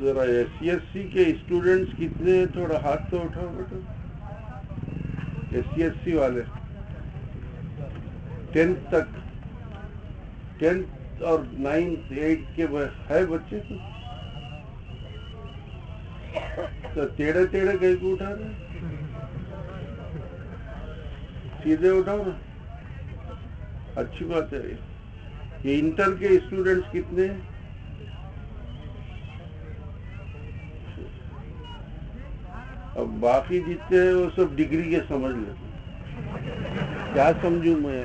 ذرا S C S C کے students کتنے ہیں؟ تھوڑا ہاتھ تو اٹھاؤ بیٹا۔ ایس سی ایس سی والے۔ ٹینتھ تک۔ ٹینتھ اور نائنتھ ایٹ کے ہے بچے تو۔ تو ٹیڑھے ٹیڑھے کہیں کو اٹھا رہے سیدھے اٹھاؤ نا۔ اچھی بات ہے۔ یہ انٹر کے اسٹوڈنٹس کتنے ہیں؟ اب باقی جتنے ہیں وہ سب ڈگری کے سمجھ لیتے کیا سمجھوں میں؟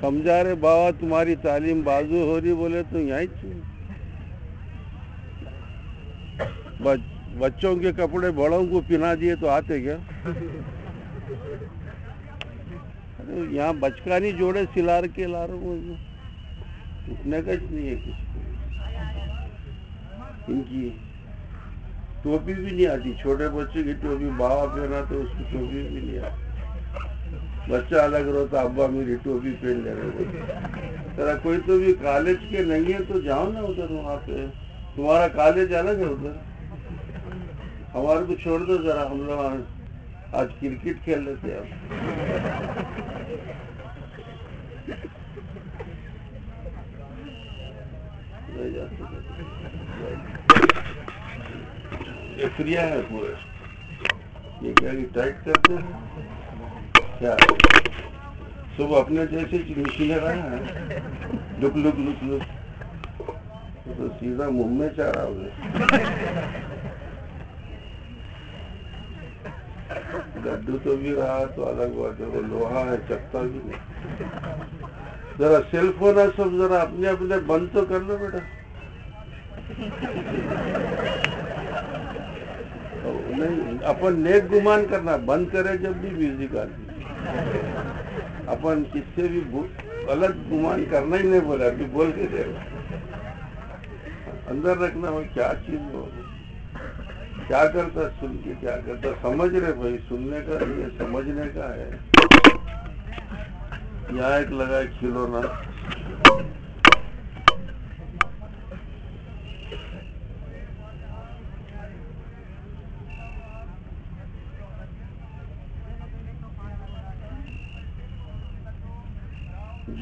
سمجھا رہے بابا تمہاری تعلیم بازو ہو رہی بولے تو یہیں بچوں کے کپڑے بڑوں کو پہنا دیے تو آتے کیا؟ یہاں بچکانی جوڑے سلار کے لا رہا ہوں اٹھنے نہیں ہے کسی کو۔ ان کی ٹوپی بھی نہیں آتی، چھوٹے بچے کی ٹوپی بابا پہنا تو اس کی ٹوپی بھی نہیں آتی۔ بچہ الگ رہتا ابا میری ٹوپی پہن لے رہے ذرا کوئی تو بھی کالج کے نہیں ہے تو جاؤ نا ادھر وہاں پہ۔ تمہارا کالج الگ ہے ادھر۔ ہمارے کو چھوڑ دو ذرا، ہم لوگ آج کرکٹ کھیل لیتے اب نہیں جا سکتے فری ہے پورے یہ کیا ٹائٹ کرتے ہیں کیا صبح اپنے جیسے مشینیں رہے ہیں لک لک لک لک تو سیدھا منہ میں چاہ رہا ہوں گڈو تو بھی رہا تو الگ بات ہے وہ لوہا ہے چپتا بھی نہیں ذرا سیل فون ہے سب ذرا اپنے اپنے بند تو کر لو بیٹا نہیں اپن نیک گمان کرنا بند کرے جب بھی میوزک آتی اپن کس سے بھی غلط گمان کرنا ہی نہیں بولا، ابھی بول کے دے اندر رکھنا وہ کیا چیز ہو۔ کیا کرتا سن کے، کیا کرتا؟ سمجھ رہے بھائی، سننے کا یہ سمجھنے کا ہے۔ یہاں ایک لگا کھلونا۔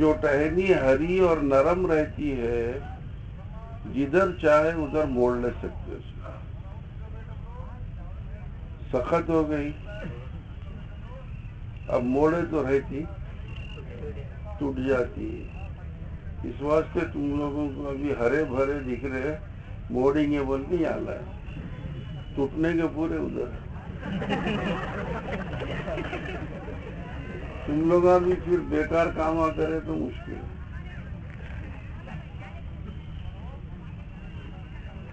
جو ٹہنی ہری اور نرم رہتی ہے، جدھر چاہے ادھر موڑ لے سکتے اس کا۔ سخت ہو گئی۔ اب موڑے تو رہتی، ٹوٹ جاتی۔ اس واسطے تم لوگوں کو ابھی ہرے بھرے دکھ رہے موڑیں گے بول کے یہاں لائے۔ ٹوٹنے کے پورے ادھر۔ تم لوگ بھی پھر بیکار کام آ کرے تو مشکل ہے۔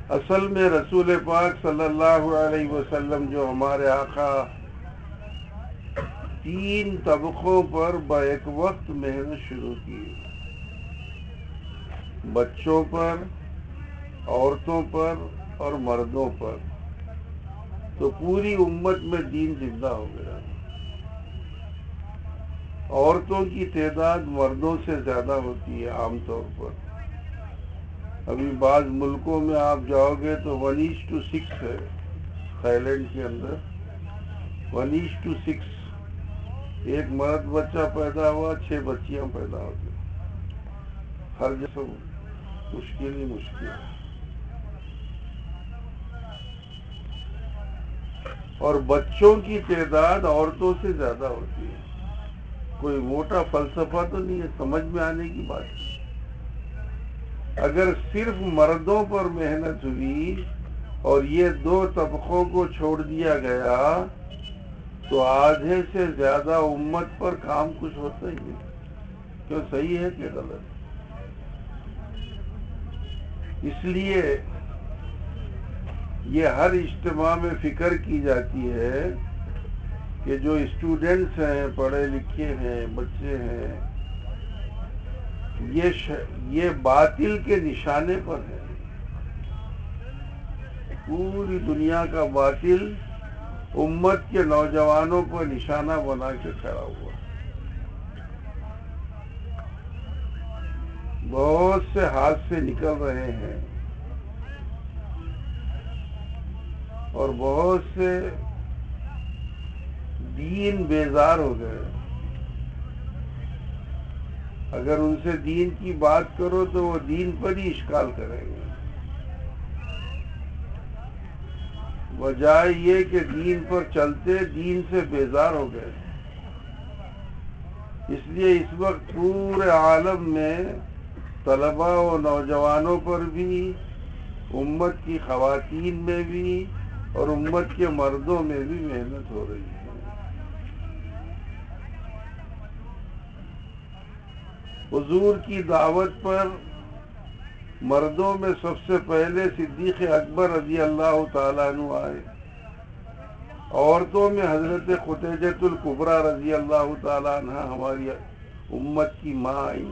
اصل میں رسول پاک صلی اللہ علیہ وسلم جو ہمارے آقا تین طبقوں پر بیک وقت محنت شروع کی۔ بچوں پر، عورتوں پر اور مردوں پر۔ تو پوری امت میں دین زندہ ہو گیا۔ عورتوں کی تعداد مردوں سے زیادہ ہوتی ہے عام طور پر۔ ابھی بعض ملکوں میں آپ جاؤ گے تو ون ایچ ٹو سکس ہے تھائی کے اندر۔ ون ایچ ٹو سکس ایک مرد بچہ پیدا ہوا، چھ بچیاں پیدا ہو گئی ہر جگہ مشکل ہی مشکل۔ ہے اور بچوں کی تعداد عورتوں سے زیادہ ہوتی ہے۔ کوئی موٹا فلسفہ تو نہیں ہے، سمجھ میں آنے کی بات اگر صرف مردوں پر محنت ہوئی اور یہ دو طبقوں کو چھوڑ دیا گیا، تو آدھے سے زیادہ امت پر کام کچھ ہوتا ہی نہیں۔ کیوں؟ صحیح ہے کہ غلط اس لیے یہ ہر اجتماع میں فکر کی جاتی ہے کہ جو اسٹوڈنٹس ہیں، پڑھے لکھے ہیں، بچے ہیں، یہ یہ باطل کے نشانے پر ہے پوری دنیا کا باطل امت کے نوجوانوں پر نشانہ بنا کے کھڑا ہوا۔ بہت سے ہاتھ سے نکل رہے ہیں اور بہت سے دین بیزار ہو گئے۔ اگر ان سے دین کی بات کرو تو وہ دین پر ہی اشکال کریں گے۔ وجہ یہ کہ دین پر چلتے دین سے بیزار ہو گئے۔ اس لیے اس وقت پورے عالم میں طلباء و نوجوانوں پر بھی، امت کی خواتین میں بھی اور امت کے مردوں میں بھی محنت ہو رہی ہے۔ حضور کی دعوت پر مردوں میں سب سے پہلے صدیق اکبر رضی اللہ تعالیٰ عنہ آئے۔ عورتوں میں حضرت خطیجت القبرہ رضی اللہ تعالیٰ عنہ ہماری امت کی ماں آئی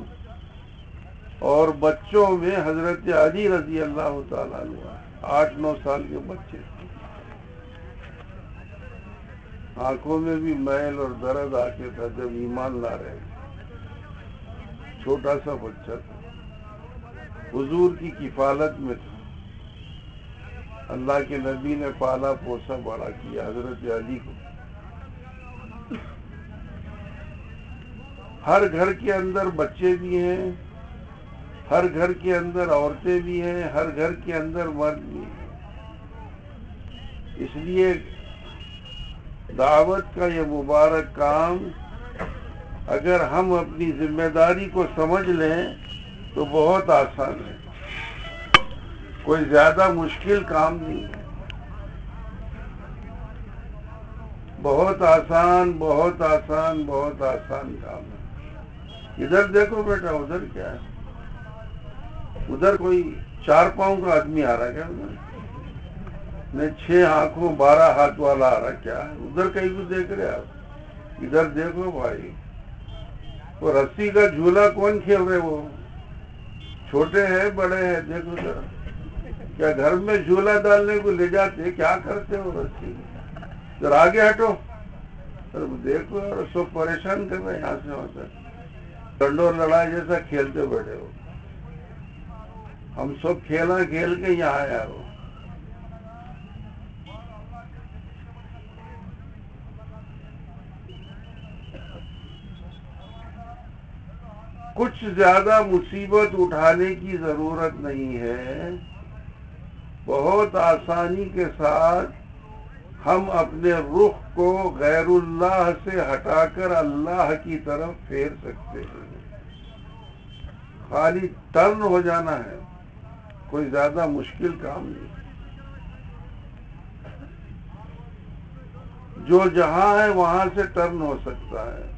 اور بچوں میں حضرت علی رضی اللہ تعالیٰ عنہ آٹھ نو سال کے بچے۔ آنکھوں میں بھی میل اور درد آ کے تھا جب ایمان لا رہے۔ چھوٹا سا بچہ تھا۔ حضور کی کفالت میں تھا۔ اللہ کے نبی نے پالا پوسا بڑا کیا، حضرت علی کو۔ ہر گھر کے اندر بچے بھی ہیں، ہر گھر کے اندر عورتیں بھی ہیں، ہر گھر کے اندر مرد بھی ہیں۔ اس لیے دعوت کا یہ مبارک کام اگر ہم اپنی ذمہ داری کو سمجھ لیں تو بہت آسان ہے۔ کوئی زیادہ مشکل کام نہیں۔ ہے بہت آسان بہت آسان بہت آسان کام ہے۔ ادھر دیکھو بیٹا، ادھر کیا ہے؟ ادھر کوئی چار پاؤں کا آدمی آ رہا کیا چھ آنکھوں، بارہ ہاتھ والا آ رہا کیا ادھر کہیں کو دیکھ رہے آپ؟ ادھر دیکھو بھائی۔ وہ رسی کا جھولا کون کھیل رہے وہ؟ چھوٹے ہیں، بڑے ہیں، دیکھو ذرا۔ کیا گھر میں جھولا ڈالنے کو لے جاتے کیا کرتے ہو رسی؟ ذرا آگے ہٹو۔ دیکھو اور سب پریشان کر رہے یہاں سے وہاں تک ڈنڈور لڑائی جیسا کھیلتے بیٹھے ہو۔ ہم سب کھیلا کھیل کے یہاں آیا ہو۔ کچھ زیادہ مصیبت اٹھانے کی ضرورت نہیں ہے۔ بہت آسانی کے ساتھ ہم اپنے رخ کو غیر اللہ سے ہٹا کر اللہ کی طرف پھیر سکتے ہیں۔ خالی ٹرن ہو جانا ہے، کوئی زیادہ مشکل کام نہیں۔ جو جہاں ہے وہاں سے ٹرن ہو سکتا ہے۔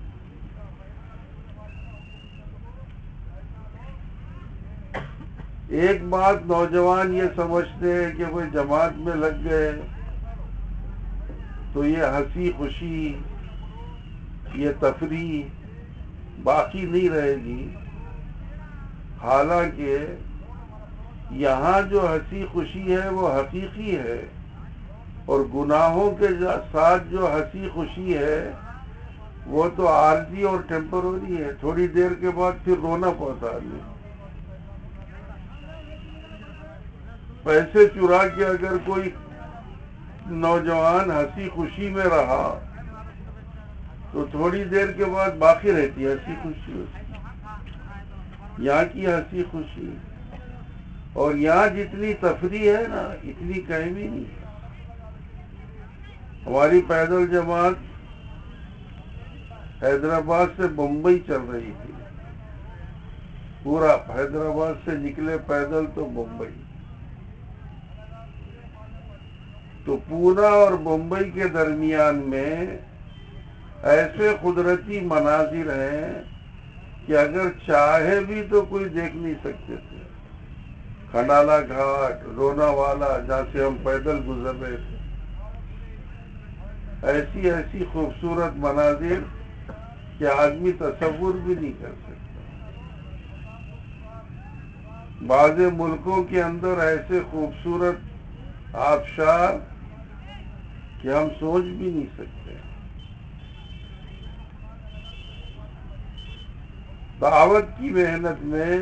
ایک بات نوجوان یہ سمجھتے ہیں کہ وہ جماعت میں لگ گئے تو یہ ہنسی خوشی، یہ تفریح باقی نہیں رہے گی۔ حالانکہ یہاں جو ہنسی خوشی ہے وہ حقیقی ہے اور گناہوں کے ساتھ جو ہنسی خوشی ہے وہ تو عارضی اور ٹیمپروری ہے۔ تھوڑی دیر کے بعد پھر رونا پڑتا ہے۔ پیسے چرا کے اگر کوئی نوجوان ہنسی خوشی میں رہا، تو تھوڑی دیر کے بعد باقی رہتی ہے ہنسی خوشی۔ یہاں کی ہنسی خوشی۔ اور یہاں جتنی تفریح ہے نا، اتنی کہیں بھی نہیں۔ ہماری پیدل جماعت حیدرآباد سے بمبئی چل رہی تھی۔ پورا حیدرآباد سے نکلے پیدل تو بمبئی۔ تو پونا اور ممبئی کے درمیان میں ایسے قدرتی مناظر ہیں کہ اگر چاہے بھی تو کوئی دیکھ نہیں سکتے تھے۔ کھنڈالا گھاٹ، رونا والا، جہاں سے ہم پیدل گزر رہے تھے۔ ایسی ایسی خوبصورت مناظر کہ آدمی تصور بھی نہیں کر سکتا۔ بعض ملکوں کے اندر ایسے خوبصورت آبشار کہ ہم سوچ بھی نہیں سکتے۔ دعوت کی محنت میں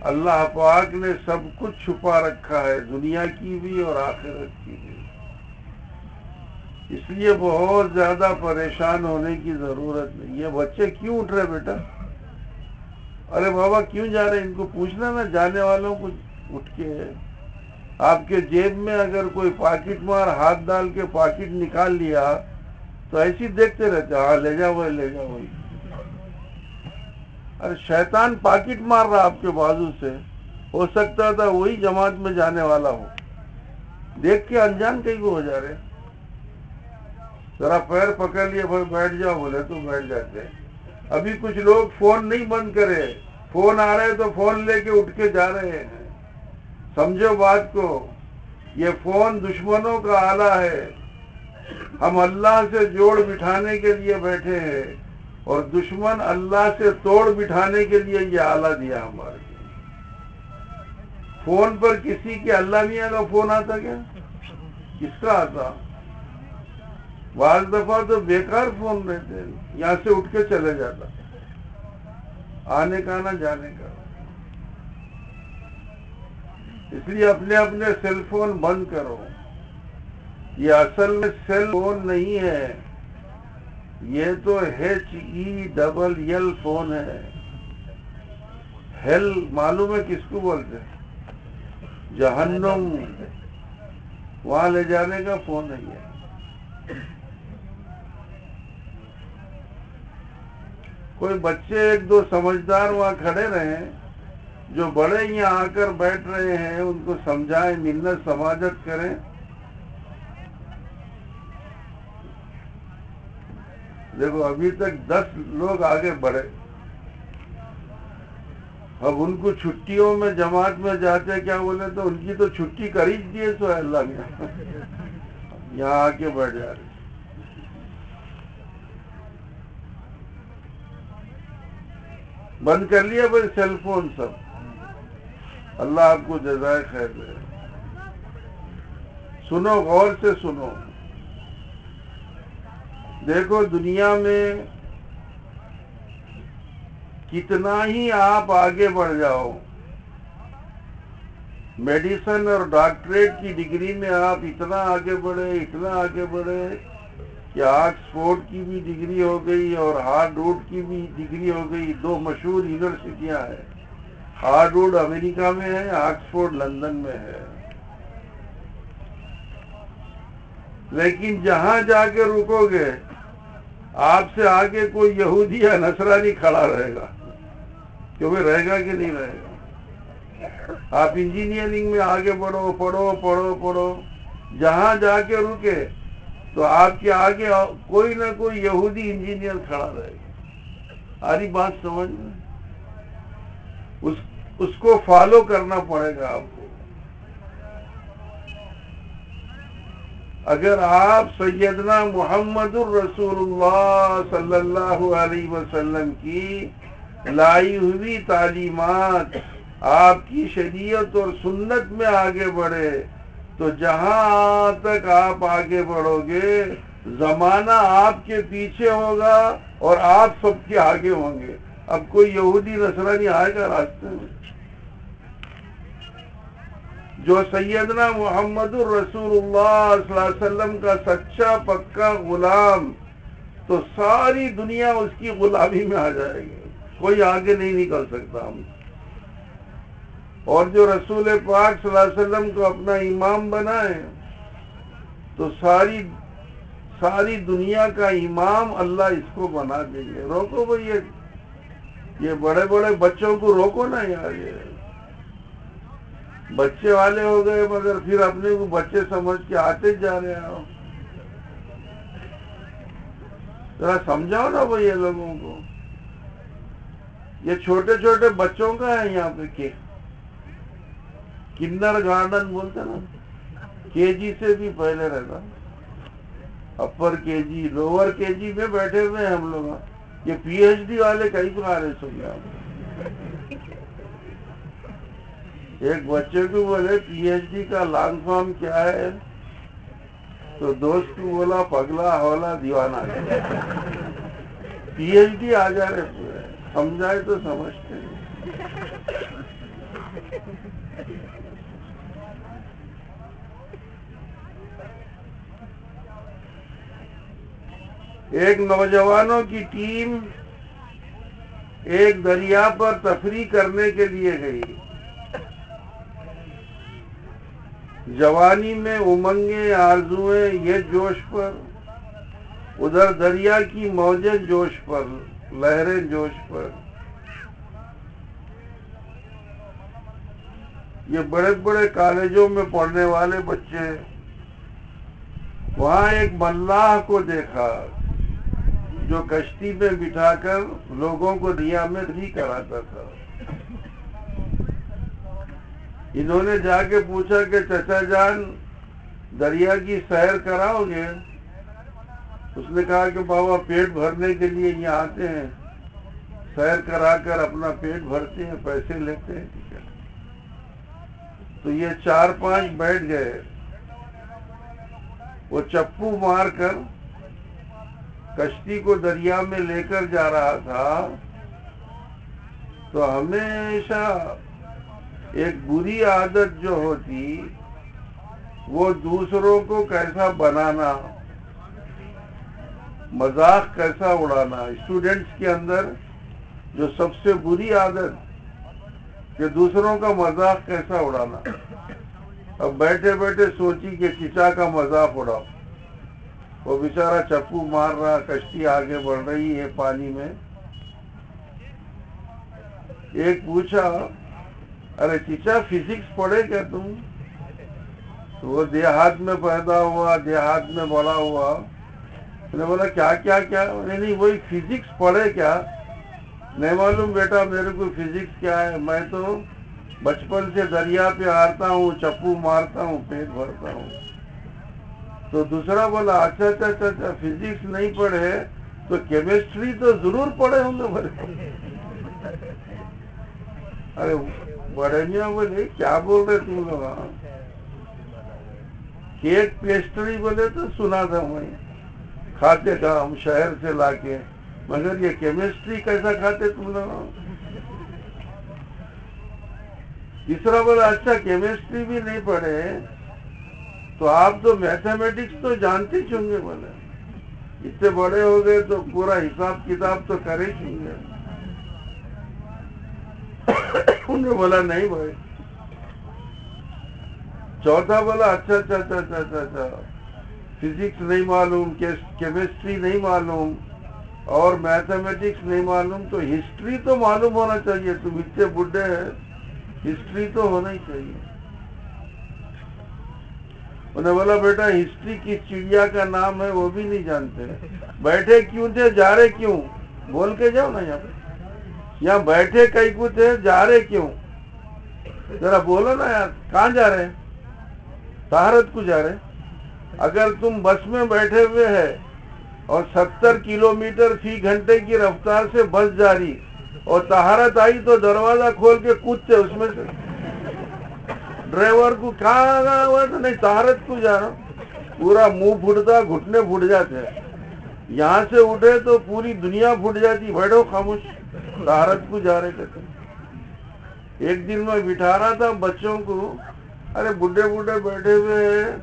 اللہ پاک نے سب کچھ چھپا رکھا ہے، دنیا کی بھی اور آخرت کی بھی۔ اس لیے بہت زیادہ پریشان ہونے کی ضرورت نہیں۔ یہ بچے کیوں اٹھ رہے بیٹا؟ ارے بابا کیوں جا رہے ان کو پوچھنا نا جانے والوں کو اٹھ کے۔ آپ کے جیب میں اگر کوئی پاکٹ مار، ہاتھ ڈال کے پاکٹ نکال لیا، تو ایسی دیکھتے رہتے ہاں لے جاؤ لے جاؤ ارے، شیطان پاکٹ مار رہا آپ کے بازو سے، ہو سکتا تھا وہی جماعت میں جانے والا ہو۔ دیکھ کے انجان کہیں کو ہو جا رہے ذرا پیر پکڑ لیے، بھائی، بیٹھ جاؤ، بولے تو بیٹھ جاتے ابھی کچھ لوگ فون نہیں بند کرے۔ فون آ رہے تو فون لے کے اٹھ کے جا رہے ہیں۔ سمجھو بات کو، یہ فون دشمنوں کا آلہ ہے۔ ہم اللہ سے جوڑ بٹھانے کے لیے بیٹھے ہیں اور دشمن اللہ سے توڑ بٹھانے کے لیے یہ آلہ دیا ہمارے فون پر کسی کے اللہ میاں کا فون آتا کیا؟ کس کا آتا؟ بعض دفعہ تو بیکار فون رہتے یہاں سے اٹھ کے چلے جاتا۔ آنے کا نہ جانے کا۔ اس لیے اپنے اپنے سیل فون بند کرو۔ یہ اصل میں سیل فون نہیں ہے۔ یہ تو H E double L phone ہے۔ ہیل معلوم ہے کس کو بولتے جہنم۔ وہاں لے جانے کا فون نہیں ہے۔ کوئی بچے ایک دو سمجھدار وہاں کھڑے رہے جو بڑے یہاں آ کر بیٹھ رہے ہیں، ان کو سمجھائیں، منت سماجت کریں۔ دیکھو، ابھی تک دس لوگ آگے بڑھے۔ اب ان کو چھٹیوں میں، جماعت میں جاتے، کیا بولے؟ تو ان کی تو چھٹی کر ہی دیے سو اللہ میں یہاں آ کے بیٹھ جا رہے۔ بند کر لیا بھائی، سیل فون سب۔ اللہ آپ کو جزائے خیر دے۔ سنو، غور سے سنو۔ دیکھو، دنیا میں کتنا ہی آپ آگے بڑھ جاؤ، میڈیسن اور ڈاکٹریٹ کی ڈگری میں آپ اتنا آگے بڑھے، اتنا آگے بڑھے کہ آکسفورڈ کی بھی ڈگری ہو گئی اور ہارڈ کی بھی ڈگری ہو گئی، دو مشہور یونیورسٹیاں ہیں۔ ہارڈ امریکہ میں ہے، آکسفورڈ لندن میں ہے۔ لیکن جہاں جا کے رکو گے، آپ سے آگے کوئی یہودی یا نصرانی کھڑا رہے گا۔ کیونکہ رہے گا کہ نہیں رہے گا؟ آپ انجینئرنگ میں آگے بڑھو، پڑھو پڑھو پڑھو۔ جہاں جا کے رکے، تو آپ کے آگے کوئی نہ کوئی یہودی انجینئر کھڑا رہے گا۔ آری بات سمجھ میں؟ اس کو فالو کرنا پڑے گا آپ کو۔ اگر آپ سیدنا محمد الرسول اللہ صلی اللہ علیہ وسلم کی لائی ہوئی تعلیمات آپ کی شریعت اور سنت میں آگے بڑھے، تو جہاں تک آپ آگے بڑھو گے، زمانہ آپ کے پیچھے ہوگا اور آپ سب کے آگے ہوں گے۔ اب کوئی یہودی نصرانی آئے گا راستے میں۔ جو سیدنا محمد الرسول اللہ صلی اللہ علیہ وسلم کا سچا پکا غلام، تو ساری دنیا اس کی غلامی میں آ جائے گی۔ کوئی آگے نہیں نکل سکتا۔ ہم اور جو رسول پاک صلی اللہ علیہ وسلم کو اپنا امام بنائے، تو ساری ساری دنیا کا امام اللہ اس کو بنا دیں گے۔ روکو بھائی، یہ یہ بڑے بڑے بچوں کو روکو نا یار، یہ بچے والے ہو گئے مگر پھر اپنے کو بچے سمجھ کے آتے جا رہے ہیں۔ ذرا سمجھاؤ نا بھائی یہ لوگوں کو۔ یہ چھوٹے چھوٹے بچوں کا ہے یہاں پہ کنر گارڈن بولتے نا۔ کے جی سے بھی پہلے رہتا۔ اپر کے جی لوور کے جی میں بیٹھے ہوئے ہیں ہم لوگ۔ یہ پی ایچ ڈی والے کئی کو رہے سن ایک بچے کو بولے، پی ایچ ڈی کا لانگ فارم کیا ہے؟ تو دوست کو بولا، پگلا ہولا دیوانہ۔ پی ایچ ڈی آ جا رہے پورے۔ سمجھائے تو سمجھتے ایک نوجوانوں کی ٹیم ایک دریا پر تفریح کرنے کے لیے گئی۔ جوانی میں امنگیں آرزویں یہ جوش پر۔ ادھر دریا کی موجیں جوش پر، لہریں جوش پر۔ یہ بڑے بڑے کالجوں میں پڑھنے والے بچے۔ وہاں ایک ملاح کو دیکھا۔ جو کشتی میں بٹھا کر لوگوں کو دیا میں کراتا تھا۔ انہوں نے جا کے پوچھا کہ، چچا جان، دریا کی سیر کراؤ گے؟ اس نے کہا کہ، بابا، پیٹ بھرنے کے لیے یہاں آتے ہیں۔ سیر کرا کر اپنا پیٹ بھرتے ہیں، پیسے لیتے ہیں تو یہ چار پانچ بیٹھ گئے۔ وہ چپو مار کر کشتی کو دریا میں لے کر جا رہا تھا، تو ہمیشہ ایک بری عادت جو ہوتی، وہ دوسروں کو کیسا بنانا، مذاق کیسا اڑانا۔ اسٹوڈنٹس کے اندر جو سب سے بری عادت، کہ دوسروں کا مذاق کیسا اڑانا۔ اب بیٹھے بیٹھے سوچی کہ چچا کا مذاق اڑاؤ۔ وہ بیچارہ چپو مار رہا، کشتی آگے بڑھ رہی ہے پانی میں۔ ایک پوچھا، ارے چچا، فزکس پڑھے کیا تم؟ وہ دیہات میں پیدا ہوا، دیہات میں بڑا ہوا۔ نے بولا، کیا کیا کیا؟ نہیں، وہی فزکس پڑھے کیا۔ نہیں معلوم بیٹا، میرے کو فزکس کیا ہے؟ میں تو بچپن سے دریا پہ ہارتا ہوں، چپو مارتا ہوں، پیٹ بھرتا ہوں۔ تو دوسرا بولا اچھا اچھا اچھا اچھا فزکس نہیں پڑھے، تو کیمسٹری تو ضرور پڑھے ہوں گے بڑے ارے بڑے میاں بولے کیا بول رہے تم لوگ کیک پیسٹری بولے تو سنا تھا میں۔ کھاتے تھا ہم شہر سے لا کے۔ مگر یہ کیمسٹری کیسا کھاتے تم لوگ تیسرا بولا اچھا کیمسٹری بھی نہیں پڑھے۔ تو آپ تو میتھمیٹکس تو جانتے چوں گے بولے۔ اتنے بڑے ہو گئے تو پورا حساب کتاب تو کرے چوں گے۔ انہوں نے بولا، نہیں بھائی۔ چوتھا بولا اچھا اچھا اچھا اچھا اچھا اچھا۔ فزکس نہیں معلوم کیمسٹری نہیں معلوم اور میتھمیٹکس نہیں معلوم، تو ہسٹری تو معلوم ہونا چاہیے۔ تم اتنے بڈھے ہیں ہسٹری تو ہونا ہی چاہیے۔ انہیں بولا، بیٹا، ہسٹری کس چڑیا کا نام ہے، وہ بھی نہیں جانتے. بیٹھے کیوں تھے؟ جا رہے کیوں؟ بول کے جاؤ نا یہاں پہ. یہاں بیٹھے کئی کو تھے؟ جا رہے کیوں؟ ذرا بولو نا یار، کہاں جا رہے سہارت کو جا رہے اگر تم بس میں بیٹھے ہوئے ہیں اور ستر کلو میٹر فی گھنٹے کی رفتار سے بس جاری اور تہارت آئی تو دروازہ کھول کے کودتے اس میں سے. ڈرائیور کو کہاں ہوا تو نہیں تہارت کو جا رہا پورا منہ پھٹتا گھٹنے پھٹ جاتے یہاں سے اٹھے تو پوری دنیا پھٹ جاتی بیٹھو خاموش۔ تہارت کو جا رہے کہتے ایک دن میں بٹھا رہا تھا بچوں کو۔ ارے بڈھے بڈھے بیٹھے ہوئے ہیں۔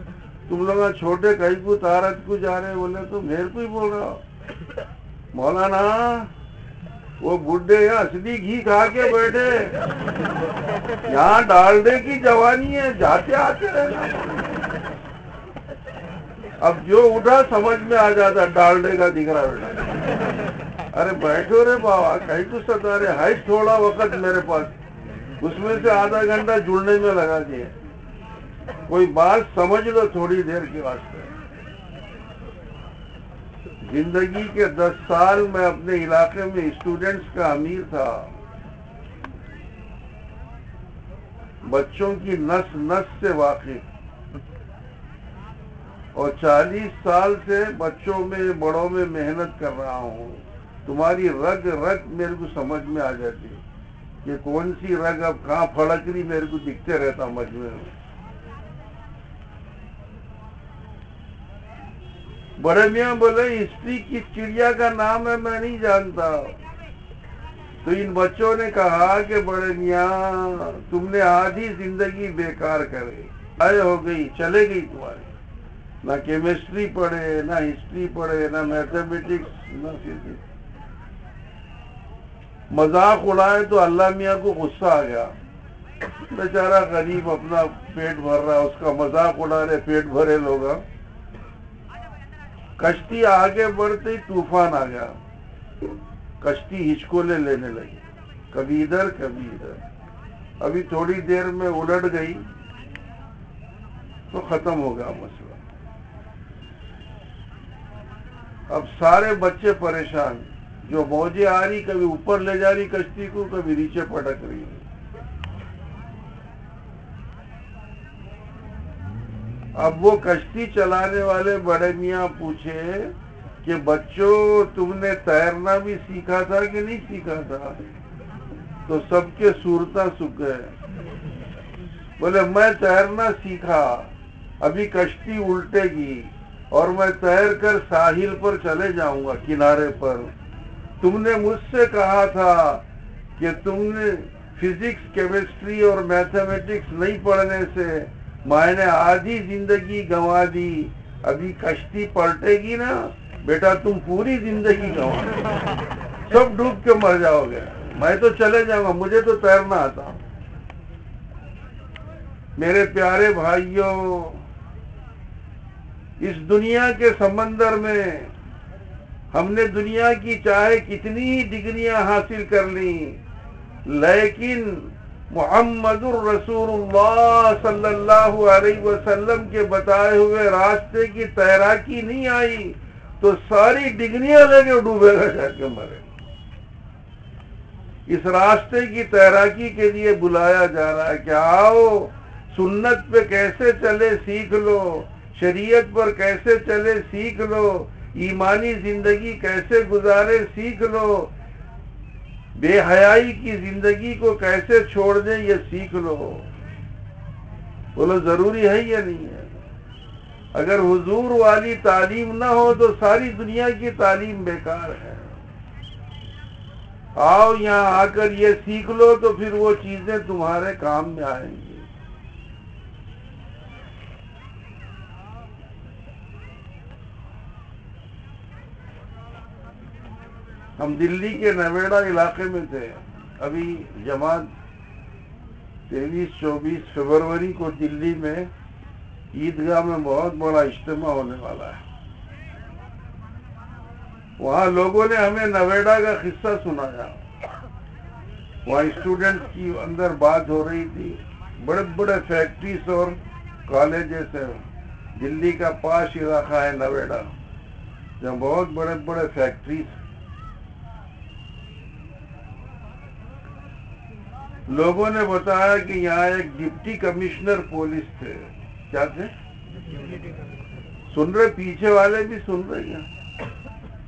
تم لوگ چھوٹے کہیں کو تہارت کو جا رہے بولے تو، میرے کو ہی بول رہا مولانا وہ بڈھے اصلی گھی کھا کے بیٹھے۔ یہاں ڈالڈے کی جوانی ہے، جاتے آتے رہنا۔ اب جو اٹھا، سمجھ میں آ جاتا ڈالڈے کا دکھ رہا بیٹا ارے بیٹھو رے بابا، کہیں تو ستا رہے ہے تھوڑا وقت میرے پاس۔ اس میں سے آدھا گھنٹہ جڑنے میں لگا دیا۔ کوئی بات سمجھ لو تھوڑی دیر کے واسطے۔ زندگی کے دس سال میں اپنے علاقے میں اسٹوڈنٹس کا امیر تھا۔ بچوں کی نس نس سے واقف۔ اور چالیس سال سے بچوں میں، بڑوں میں محنت کر رہا ہوں۔ تمہاری رگ رگ میرے کو سمجھ میں آ جاتی۔ کہ کون سی رگ اب کہاں پھڑک رہی میرے کو دکھتے رہتا مجموعے میں۔ بڑے میاں بولے ہسٹری کس چڑیا کا نام ہے میں نہیں جانتا۔ تو ان بچوں نے کہا کہ بڑے میاں تم نے آدھی زندگی بیکار کرے۔ آئے ہو گئی، چلے گئی تمہاری نہ کیمسٹری پڑھے، نہ ہسٹری پڑھے، نہ میتھمیٹکس، نہ فزکس۔ مذاق اڑائے تو اللہ میاں کو غصہ آ گیا۔ بیچارہ غریب اپنا پیٹ بھر رہا اس کا مذاق اڑا رہے، پیٹ بھرے لوگ۔ کشتی آگے بڑھتے ہی طوفان آ گیا۔ کشتی ہچکولے لینے لگی۔ کبھی ادھر کبھی ادھر۔ ابھی تھوڑی دیر میں الٹ گئی تو ختم ہو گیا مسئلہ۔ اب سارے بچے پریشان۔ جو موجے آ رہی، کبھی اوپر لے جا رہی کشتی کو، کبھی نیچے پٹک رہی۔ اب وہ کشتی چلانے والے بڑے میاں پوچھے کہ بچوں، تم نے تیرنا بھی سیکھا تھا کہ نہیں سیکھا تھا؟ تو سب کے صورتیں سکھ گئے۔ بولے، میں تیرنا سیکھا، ابھی کشتی الٹے گی اور میں تیر کر ساحل پر چلے جاؤں گا کنارے پر۔ تم نے مجھ سے کہا تھا کہ تم نے فزکس، کیمسٹری اور میتھمیٹکس نہیں پڑھنے سے میں نے آدھی زندگی گنوا دی، ابھی کشتی پلٹے گی نا، بیٹا تم پوری زندگی گنوا سب ڈوب کے مر جاؤ گے۔ میں تو چلے جاؤں گا، مجھے تو تیرنا آتا۔ میرے پیارے بھائیوں، اس دنیا کے سمندر میں ہم نے دنیا کی چاہے کتنی ڈگریاں حاصل کر لی لیکن محمد الرسول اللہ صلی اللہ علیہ وسلم کے بتائے ہوئے راستے کی تیراکی نہیں آئی تو ساری ڈگریاں لے کے ڈوبے گا جا کے مرے۔ اس راستے کی تیراکی کے لیے بلایا جا رہا ہے کہ آؤ، سنت پہ کیسے چلے سیکھ لو، شریعت پر کیسے چلے سیکھ لو، ایمانی زندگی کیسے گزارے سیکھ لو بے حیائی کی زندگی کو کیسے چھوڑ دیں یہ سیکھ لو۔ بولو ضروری ہے یا نہیں ہے؟ اگر حضور والی تعلیم نہ ہو تو ساری دنیا کی تعلیم بیکار ہے۔ آؤ یہاں آ کر یہ سیکھ لو تو پھر وہ چیزیں تمہارے کام میں آئیں گی۔ ہم دلی کے نویڑا علاقے میں تھے۔ ابھی جماعت تیئیس، چوبیس فروری کو دلی میں عیدگاہ میں بہت بڑا اجتماع ہونے والا ہے۔ وہاں لوگوں نے ہمیں نویڈا کا قصہ سنایا۔ وہاں اسٹوڈنٹ کی اندر بات ہو رہی تھی۔ بڑے بڑے فیکٹریز اور کالجز ہیں۔ دلی کا پاش علاقہ ہے نویڈا جہاں بہت بڑے بڑے فیکٹریز لوگوں نے بتایا کہ یہاں ایک ڈپٹی کمشنر پولیس تھے۔ کیا تھے؟ سن رہے پیچھے والے بھی سن رہے ہیں۔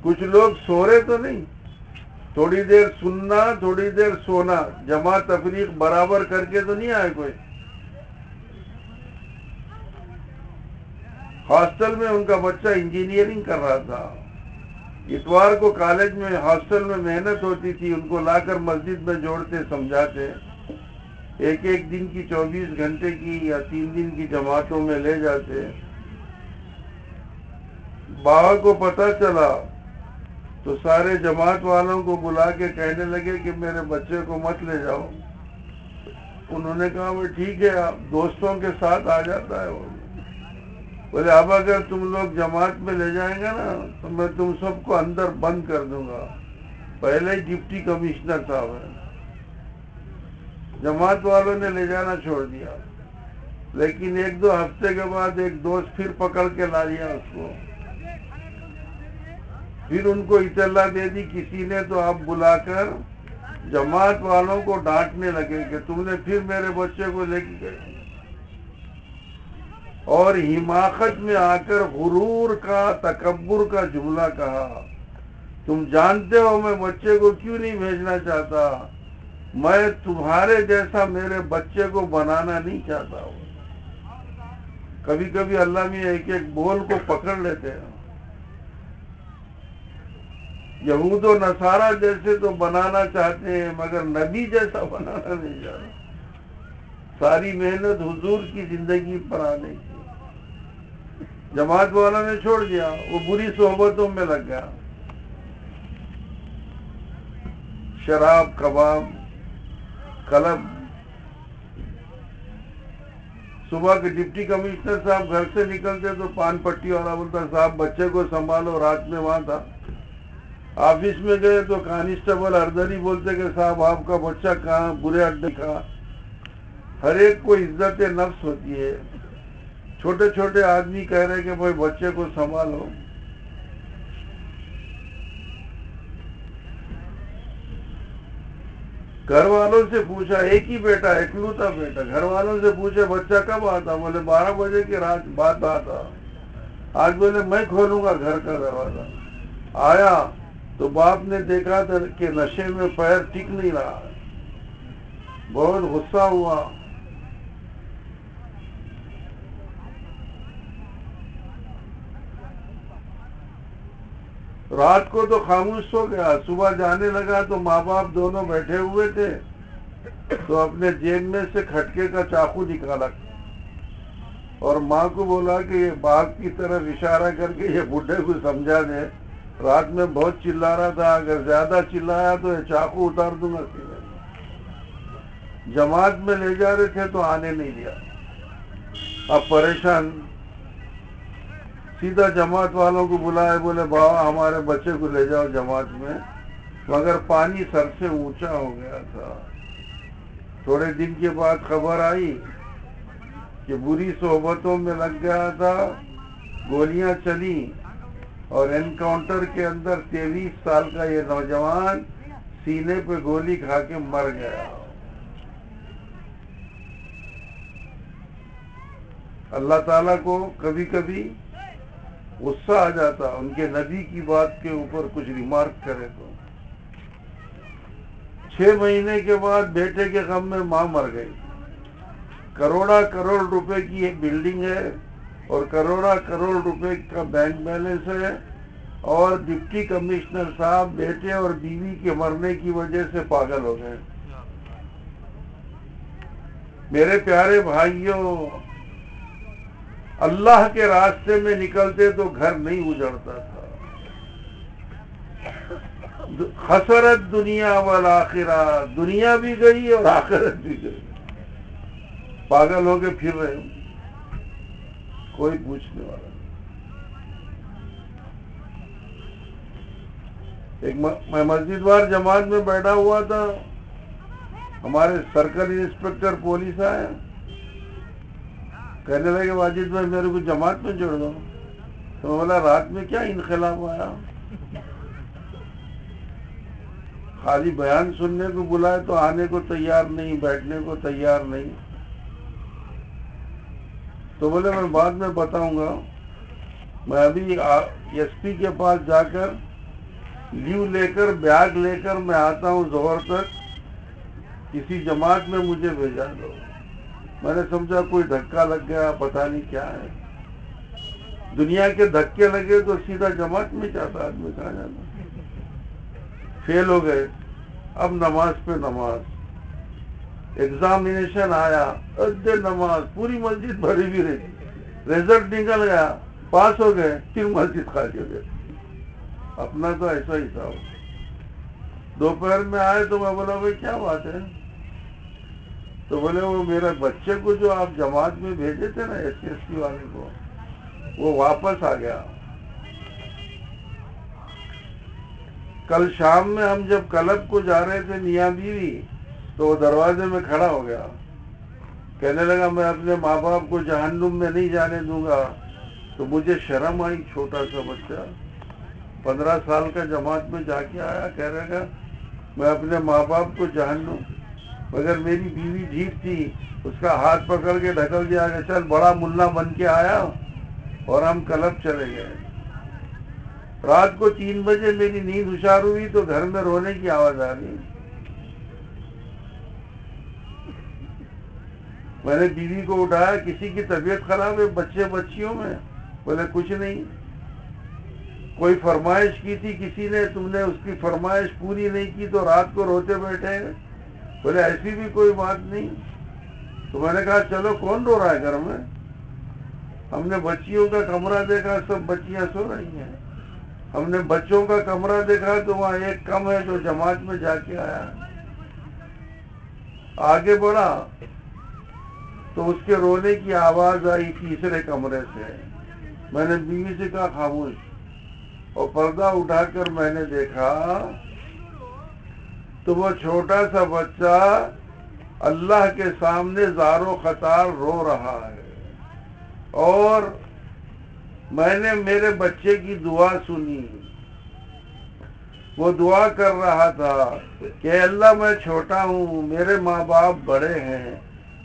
کچھ لوگ سو رہے تو نہیں؟ تھوڑی دیر سننا، تھوڑی دیر سونا۔ جمع تفریق برابر کر کے تو نہیں آئے کوئی۔ ہاسٹل میں ان کا بچہ انجینئرنگ کر رہا تھا۔ اتوار کو کالج میں ہاسٹل میں محنت ہوتی تھی۔ ان کو لا کر مسجد میں جوڑتے، سمجھاتے۔ ایک ایک دن کی چوبیس گھنٹے کی یا تین دن کی جماعتوں میں لے جاتے بابا کو پتا چلا تو سارے جماعت والوں کو بلا کے کہنے لگے کہ میرے بچے کو مت لے جاؤ۔ انہوں نے کہا وہ ٹھیک ہے، آپ دوستوں کے ساتھ آ جاتا ہے وہ۔ بولے، اب اگر تم لوگ جماعت میں لے جائیں گے نا، تو میں تم سب کو اندر بند کر دوں گا۔ پہلے ہی ڈپٹی کمشنر صاحب ہے جماعت والوں نے لے جانا چھوڑ دیا۔ لیکن ایک دو ہفتے کے بعد ایک دوست پھر پکڑ کے لا لیا اس کو۔ پھر ان کو اطلاع دے دی، کسی نے تو آپ بلا کر جماعت والوں کو ڈانٹنے لگے کہ تم نے پھر میرے بچے کو لے کے گئے۔ اور حماقت میں آ کر غرور کا، تکبر کا جملہ کہا، تم جانتے ہو میں بچے کو کیوں نہیں بھیجنا چاہتا؟ میں تمہارے جیسا میرے بچے کو بنانا نہیں چاہتا ہوں۔ کبھی کبھی اللہ میں ایک ایک بول کو پکڑ لیتے ہیں۔ یہود و نصارہ جیسے تو بنانا چاہتے ہیں، مگر نبی جیسا بنانا نہیں چاہتا۔ ساری محنت حضور کی زندگی پر آنے کی۔ جماعت والا نے چھوڑ دیا، وہ بری صحبتوں میں لگ گیا۔ شراب، کباب کلب صبح کے ڈپٹی کمشنر صاحب گھر سے نکلتے تو پان پٹی والا بولتا، صاحب، بچے کو سنبھالو، رات میں وہاں تھا۔ آفس میں گئے تو کانسٹیبل اردری بولتے کہ، صاحب، آپ کا بچہ کہاں، برے اڈے کا ہر ایک کو عزت نفس ہوتی ہے۔ چھوٹے چھوٹے آدمی کہہ رہے کہ، بھائی، بچے کو سنبھالو۔ گھر والوں سے پوچھا، ایک ہی بیٹا، اکلوتا بیٹا گھر والوں سے پوچھا، بچہ کب آتا؟ بولے، بارہ بجے کی رات بات آتا۔ آج بولے، میں کھولوں گا گھر کا دروازہ۔ آیا تو باپ نے دیکھا تھا کہ نشے میں پیر ٹک نہیں رہا۔ بہت غصہ ہوا۔ رات کو تو خاموش ہو گیا، صبح جانے لگا تو ماں باپ دونوں بیٹھے ہوئے تھے۔ تو اپنے جیب میں سے کھٹکے کا چاقو نکالا۔ اور ماں کو بولا کہ یہ باغ کی طرف اشارہ کر کے یہ بڈھے کو سمجھا دے۔ رات میں بہت چلا رہا تھا، اگر زیادہ چلایا تو یہ چاقو اتار دوں گا۔ جماعت میں لے جا رہے تھے تو آنے نہیں دیا۔ اب پریشان سیدھا جماعت والوں کو بلائے، بولے، بابا، ہمارے بچے کو لے جاؤ جماعت میں. مگر پانی سر سے اونچا ہو گیا تھا، تھوڑے دن کے بعد خبر آئی کہ بری صحبتوں میں لگ گیا تھا، گولیاں چلی اور انکاؤنٹر کے اندر تیئیس سال کا یہ نوجوان سینے پہ گولی کھا کے مر گیا۔ اللہ تعالیٰ کو کبھی کبھی غصہ آ جاتا، ان کے نبی کی بات کے اوپر کچھ ریمارک کرے تو۔ چھ مہینے کے بعد بیٹے کے غم میں ماں مر گئی۔ کروڑا کروڑ روپے کی ایک بلڈنگ ہے اور کروڑا کروڑ روپے کا بینک بیلنس ہے اور ڈپٹی کمشنر صاحب بیٹے اور بیوی کے مرنے کی وجہ سے پاگل ہو گئے۔ میرے پیارے بھائیوں اللہ کے راستے میں نکلتے تو گھر نہیں اجڑتا تھا۔ خسرت دنیا والا دنیا بھی گئی اور آخرت بھی گئی۔ پاگل ہو کے پھر رہے ہوں۔ کوئی پوچھنے والا ایک میں مسجد وار جماعت میں بیٹھا ہوا تھا۔ ہمارے سرکل انسپیکٹر پولیس آئے۔ کہنے لگے، واجد بھائی، میرے کو جماعت میں جوڑ دو. تو بولا، رات میں کیا انخلاف آیا؟ خالی بیان سننے کو بلائے تو آنے کو تیار نہیں، بیٹھنے کو تیار نہیں۔ تو بولے، میں بعد میں بتاؤں گا۔ میں ابھی ایس پی کے پاس جا کر لیو لے کر بیگ لے کر میں آتا ہوں زہر تک، کسی جماعت میں مجھے بھیجا دو۔ میں نے سمجھا کوئی دھکا لگ گیا پتا نہیں کیا ہے۔ دنیا کے دھکے لگے تو سیدھا جماعت میں چاہتا آدمی کہا جانا فیل ہو گئے۔ اب نماز پہ نماز۔ ایگزامینیشن آیا، ادھر نماز، پوری مسجد بھری بھی رہی۔ ریزلٹ نکل گیا، پاس ہو گئے، پھر مسجد خالی ہو گئے اپنا تو ایسا ہی دوپہر میں آئے تو میں بولا، بھائی کیا بات ہے؟ تو بولے وہ میرے بچے کو جو آپ جماعت میں بھیجے تھے نا ایس سی ایس سی والے کو، وہ واپس آ گیا۔ کل شام میں ہم جب کلب کو جا رہے تھے میاں بیوی، تو وہ دروازے میں کھڑا ہو گیا۔ کہنے لگا، میں اپنے ماں باپ کو جہنم میں نہیں جانے دوں گا۔ تو مجھے شرم آئی، چھوٹا سا بچہ۔ پندرہ سال کا جماعت میں جا کے آیا کہہ رہے گا میں اپنے ماں باپ کو جہنم مگر میری بیوی ڈھیپ تھی، اس کا ہاتھ پکڑ کے ڈھکل دیا کہ چل بڑا ملا بن کے آیا اور ہم کلب چلے گئے۔ رات کو تین بجے میری نیند ہوشار ہوئی تو گھر میں رونے کی آواز آ گئی۔ میں نے بیوی کو اٹھایا، کسی کی طبیعت خراب ہے، بچے بچیوں میں۔ بولے کچھ نہیں۔ کوئی فرمائش کی تھی کسی نے؟ تم نے اس کی فرمائش پوری نہیں کی تو رات کو روتے بیٹھے بولے ایسی بھی کوئی بات نہیں۔ تو میں نے کہا، چلو، کون رو رہا ہے گھر میں؟ ہم نے بچیوں کا کمرہ دیکھا، سب بچیاں سو رہی ہیں۔ ہم نے بچوں کا کمرہ دیکھا تو وہاں ایک کم ہے جو جماعت میں جا کے آیا۔ آگے بڑھا تو اس کے رونے کی آواز آئی تیسرے کمرے سے۔ میں نے بیوی سے کہا، خاموش۔ اور پردہ اٹھا کر میں نے دیکھا تو وہ چھوٹا سا بچہ اللہ کے سامنے زارو خطار رو رہا ہے۔ اور میں نے میرے بچے کی دعا سنی۔ وہ دعا کر رہا تھا کہ اللہ میں چھوٹا ہوں، میرے ماں باپ بڑے ہیں۔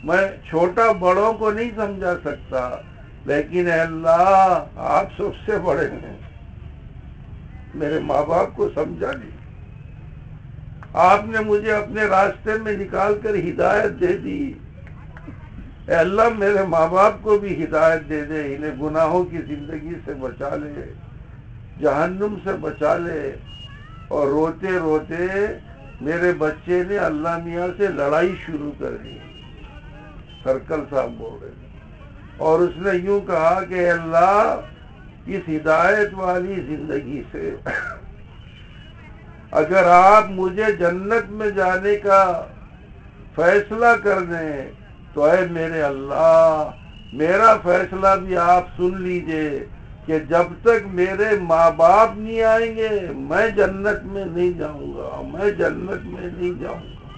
میں چھوٹا بڑوں کو نہیں سمجھا سکتا، لیکن اللہ آپ سب سے بڑے ہیں۔ میرے ماں باپ کو سمجھا نہیں۔ آپ نے مجھے اپنے راستے میں نکال کر ہدایت دے دی۔ اے اللہ، میرے ماں باپ کو بھی ہدایت دے دے، انہیں گناہوں کی زندگی سے بچا لے، جہنم سے بچا لے۔ اور روتے روتے میرے بچے نے اللہ میاں سے لڑائی شروع کر دی۔ سرکل صاحب بول رہے اور اس نے یوں کہا کہ اللہ، اس ہدایت والی زندگی سے اگر آپ مجھے جنت میں جانے کا فیصلہ کر دیں تو اے میرے اللہ، میرا فیصلہ بھی آپ سن لیجیے کہ جب تک میرے ماں باپ نہیں آئیں گے، میں جنت میں نہیں جاؤں گا، میں جنت میں نہیں جاؤں گا۔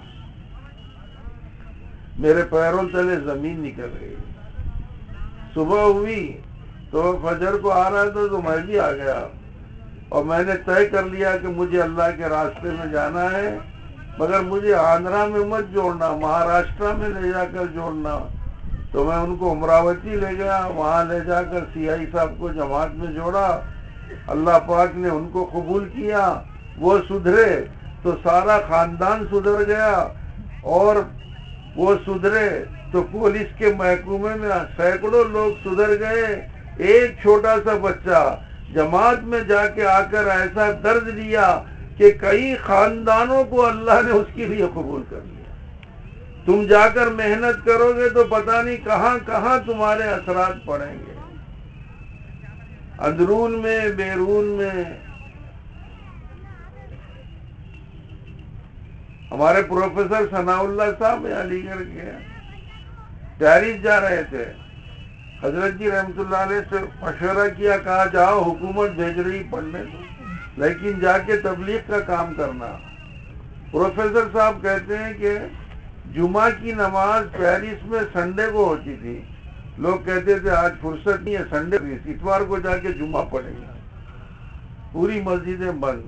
میرے پیروں تلے زمین نکل گئی۔ صبح ہوئی تو فجر کو آ رہا تھا تو میں بھی آ گیا۔ اور میں نے طے کر لیا کہ مجھے اللہ کے راستے میں جانا ہے، مگر مجھے آندھرا میں مت جوڑنا، مہاراشٹرا میں لے جا کر جوڑنا۔ تو میں ان کو امراوتی لے گیا، وہاں لے جا کر سی آئی صاحب کو جماعت میں جوڑا۔ اللہ پاک نے ان کو قبول کیا، وہ سدھرے۔ تو سارا خاندان سدھر گیا اور وہ سدھرے۔ تو پولیس کے محکمے میں سینکڑوں لوگ سدھر گئے۔ ایک چھوٹا سا بچہ جماعت میں جا کے آ کر ایسا درد لیا کہ کئی خاندانوں کو اللہ نے اس کے لیے قبول کر لیا۔ تم جا کر محنت کرو گے تو پتہ نہیں کہاں کہاں تمہارے اثرات پڑیں گے۔ اندرون میں، بیرون میں۔ ہمارے پروفیسر ثناء اللہ صاحب علی گڑھ کے پیرس جا رہے تھے۔ حضرت جی رحمت اللہ علیہ سے مشورہ کیا، کہا جاؤ، حکومت بھیج رہی پڑھنے لیکن جا کے تبلیغ کا کام کرنا۔ پروفیسر صاحب کہتے ہیں کہ جمعہ کی نماز پیرس میں سنڈے کو ہوتی تھی۔ لوگ کہتے تھے، آج فرصت نہیں ہے، سنڈے اتوار کو جا کے جمعہ پڑھیں گے۔ پوری مسجدیں بند۔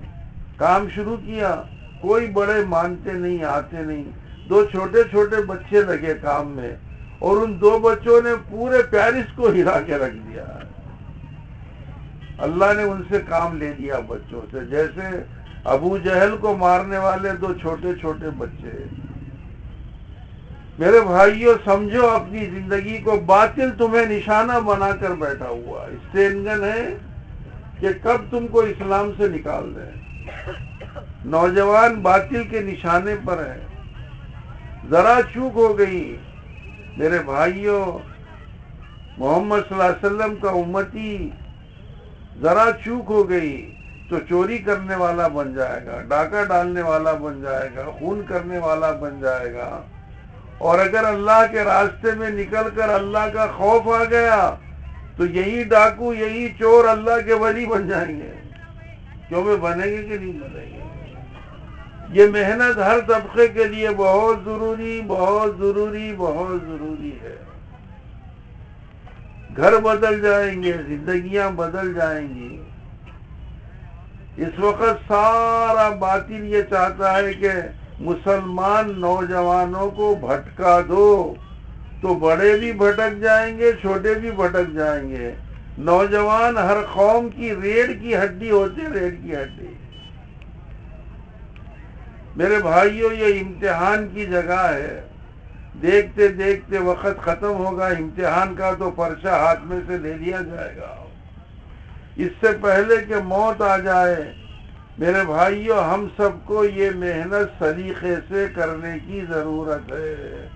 کام شروع کیا۔ کوئی بڑے مانتے نہیں، آتے نہیں۔ دو چھوٹے چھوٹے بچے لگے کام میں۔ اور ان دو بچوں نے پورے پیرس کو ہلا کے رکھ دیا۔ اللہ نے ان سے کام لے دیا بچوں سے۔ جیسے ابو جہل کو مارنے والے دو چھوٹے چھوٹے بچے۔ میرے بھائیوں سمجھو، اپنی زندگی کو باطل تمہیں نشانہ بنا کر بیٹھا ہوا۔ اسٹینگن ہے کہ کب تم کو اسلام سے نکال دیں۔ نوجوان باطل کے نشانے پر ہے ذرا چوک ہو گئی۔ میرے بھائیوں، محمد صلی اللہ علیہ وسلم کا امتی ذرا چوک ہو گئی تو چوری کرنے والا بن جائے گا، ڈاکہ ڈالنے والا بن جائے گا، خون کرنے والا بن جائے گا۔ اور اگر اللہ کے راستے میں نکل کر اللہ کا خوف آ گیا، تو یہی ڈاکو، یہی چور اللہ کے ولی بن جائیں گے۔ کیوں؟ میں بنیں گے کہ نہیں بنیں گے؟ یہ محنت ہر طبقے کے لیے بہت ضروری بہت ضروری بہت ضروری ہے۔ گھر بدل جائیں گے، زندگیاں بدل جائیں گی۔ اس وقت سارا باطل یہ چاہتا ہے کہ مسلمان نوجوانوں کو بھٹکا دو۔ تو بڑے بھی بھٹک جائیں گے، چھوٹے بھی بھٹک جائیں گے۔ نوجوان ہر قوم کی ریڑھ کی ہڈی ہوتے، ریڑھ کی ہڈی۔ میرے بھائیوں، یہ امتحان کی جگہ ہے۔ دیکھتے دیکھتے وقت ختم ہوگا، امتحان کا تو پرچہ ہاتھ میں سے لے لیا جائے گا۔ اس سے پہلے کہ موت آ جائے، میرے بھائیوں، ہم سب کو یہ محنت سلیقے سے کرنے کی ضرورت ہے۔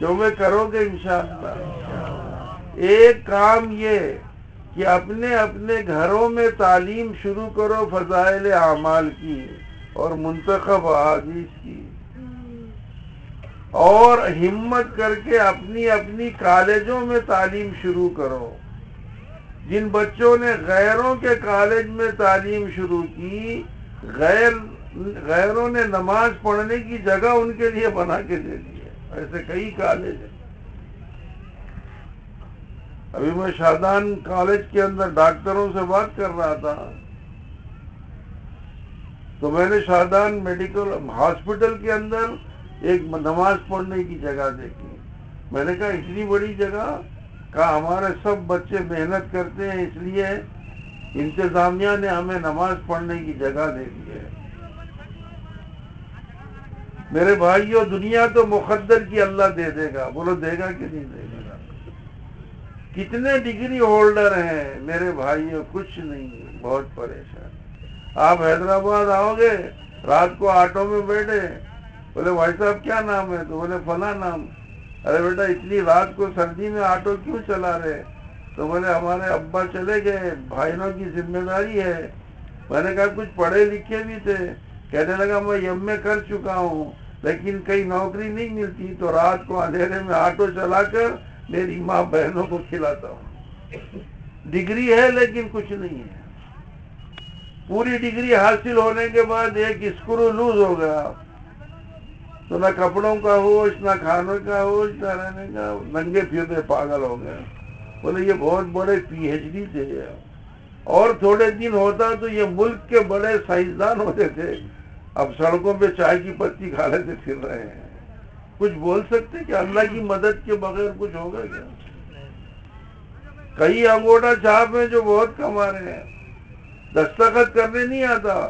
جو میں کرو گے انشاءاللہ۔ ایک کام یہ کہ اپنے اپنے گھروں میں تعلیم شروع کرو، فضائل اعمال کی۔ اور منتخب احادیث کی۔ اور ہمت کر کے اپنی اپنی کالجوں میں تعلیم شروع کرو۔ جن بچوں نے غیروں کے کالج میں تعلیم شروع کی، غیر، غیروں نے نماز پڑھنے کی جگہ ان کے لیے بنا کے دے دی ہے۔ ایسے کئی کالج ہیں۔ ابھی میں شادان کالج کے اندر ڈاکٹروں سے بات کر رہا تھا۔ تو میں نے شادان میڈیکل ہاسپٹل کے اندر ایک نماز پڑھنے کی جگہ دیکھی۔ میں نے کہا، اتنی بڑی جگہ کہا ہمارے سب بچے محنت کرتے ہیں، اس لیے انتظامیہ نے ہمیں نماز پڑھنے کی جگہ دے دی ہے۔ میرے بھائیوں دنیا تو مقدر کی اللہ دے دے گا۔ بولو، دے گا کہ نہیں دے گا؟ کتنے ڈگری ہولڈر ہیں میرے بھائیوں کچھ نہیں، بہت پریشان۔ آپ حیدرآباد آؤ گے رات کو آٹو میں بیٹھے، بولے، بھائی صاحب، کیا نام ہے؟ تو بولے، فلاں نام۔ ارے بیٹا، اتنی رات کو سردی میں آٹو کیوں چلا رہے؟ تو بولے، ہمارے ابا چلے گئے، بھائیوں کی ذمہ داری ہے۔ میں نے کہا، کچھ پڑھے لکھے بھی تھے۔ کہنے لگا، میں ایم اے کر چکا ہوں، لیکن کئی نوکری نہیں ملتی۔ تو رات کو اندھیرے میں آٹو چلا کر میری ماں بہنوں کو کھلاتا ہوں۔ ڈگری ہے، لیکن کچھ نہیں ہے۔ پوری ڈگری حاصل ہونے کے بعد ایک اسکرو لوز ہو گیا۔ تو نہ کپڑوں کا ہوش، نہ کھانے کا ہوش، نہ رہنے کا۔ ننگے پھرتے پاگل ہو گئے۔ بولے یہ بہت بڑے پی ایچ ڈی تھے۔ اور تھوڑے دن ہوتا تو یہ ملک کے بڑے سائنسدان ہوتے تھے۔ اب سڑکوں پہ چائے کی پتی کھا لیتے پھر رہے ہیں۔ کچھ بول سکتے کہ اللہ کی مدد کے بغیر کچھ ہوگا کیا؟ کئی انگوٹا چھاپ ہیں جو بہت کما رہے ہیں۔ دستخط کرنے نہیں آتا۔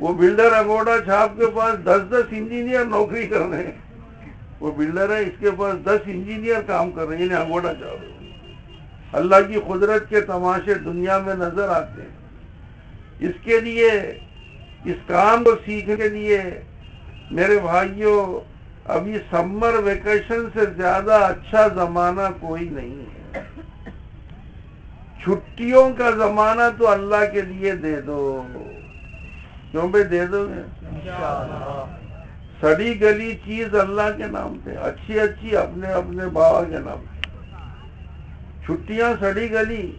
وہ بلڈر اگوڑا چھاپ کے پاس دس دس انجینئر نوکری کر رہے ہیں۔ وہ بلڈر ہے، اس کے پاس دس انجینئر کام کر رہے ہیں، انہیں اگوڑا چھاپ اللہ کی قدرت کے تماشے دنیا میں نظر آتے ہیں۔ اس کے لیے، اس کام کو سیکھنے کے لیے میرے بھائیوں، ابھی سمر ویکیشن سے زیادہ اچھا زمانہ کوئی نہیں ہے۔ چھٹیوں کا زمانہ تو اللہ کے لیے دے دو۔ کیوں بھائی دے دو گے؟ سڑی گلی چیز اللہ کے نام پہ، اچھی اچھی اپنے اپنے بابا کے نام پہ۔ چھٹیاں سڑی گلی،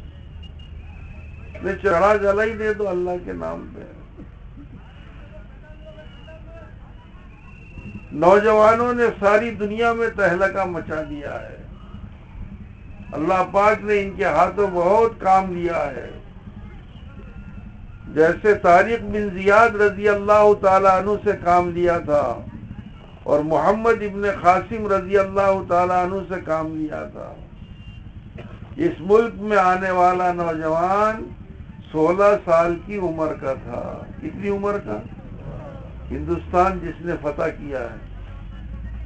میں چڑھا گلا ہی دے دو اللہ کے نام پہ۔ نوجوانوں نے ساری دنیا میں تہلکا مچا دیا ہے۔ اللہ پاک نے ان کے ہاتھوں بہت کام لیا ہے۔ جیسے تاریخ بن زیاد رضی اللہ تعالیٰ عنہ سے کام لیا تھا، اور محمد ابن قاسم رضی اللہ تعالیٰ عنہ سے کام لیا تھا۔ اس ملک میں آنے والا نوجوان سولہ سال کی عمر کا تھا۔ کتنی عمر کا؟ ہندوستان جس نے فتح کیا ہے۔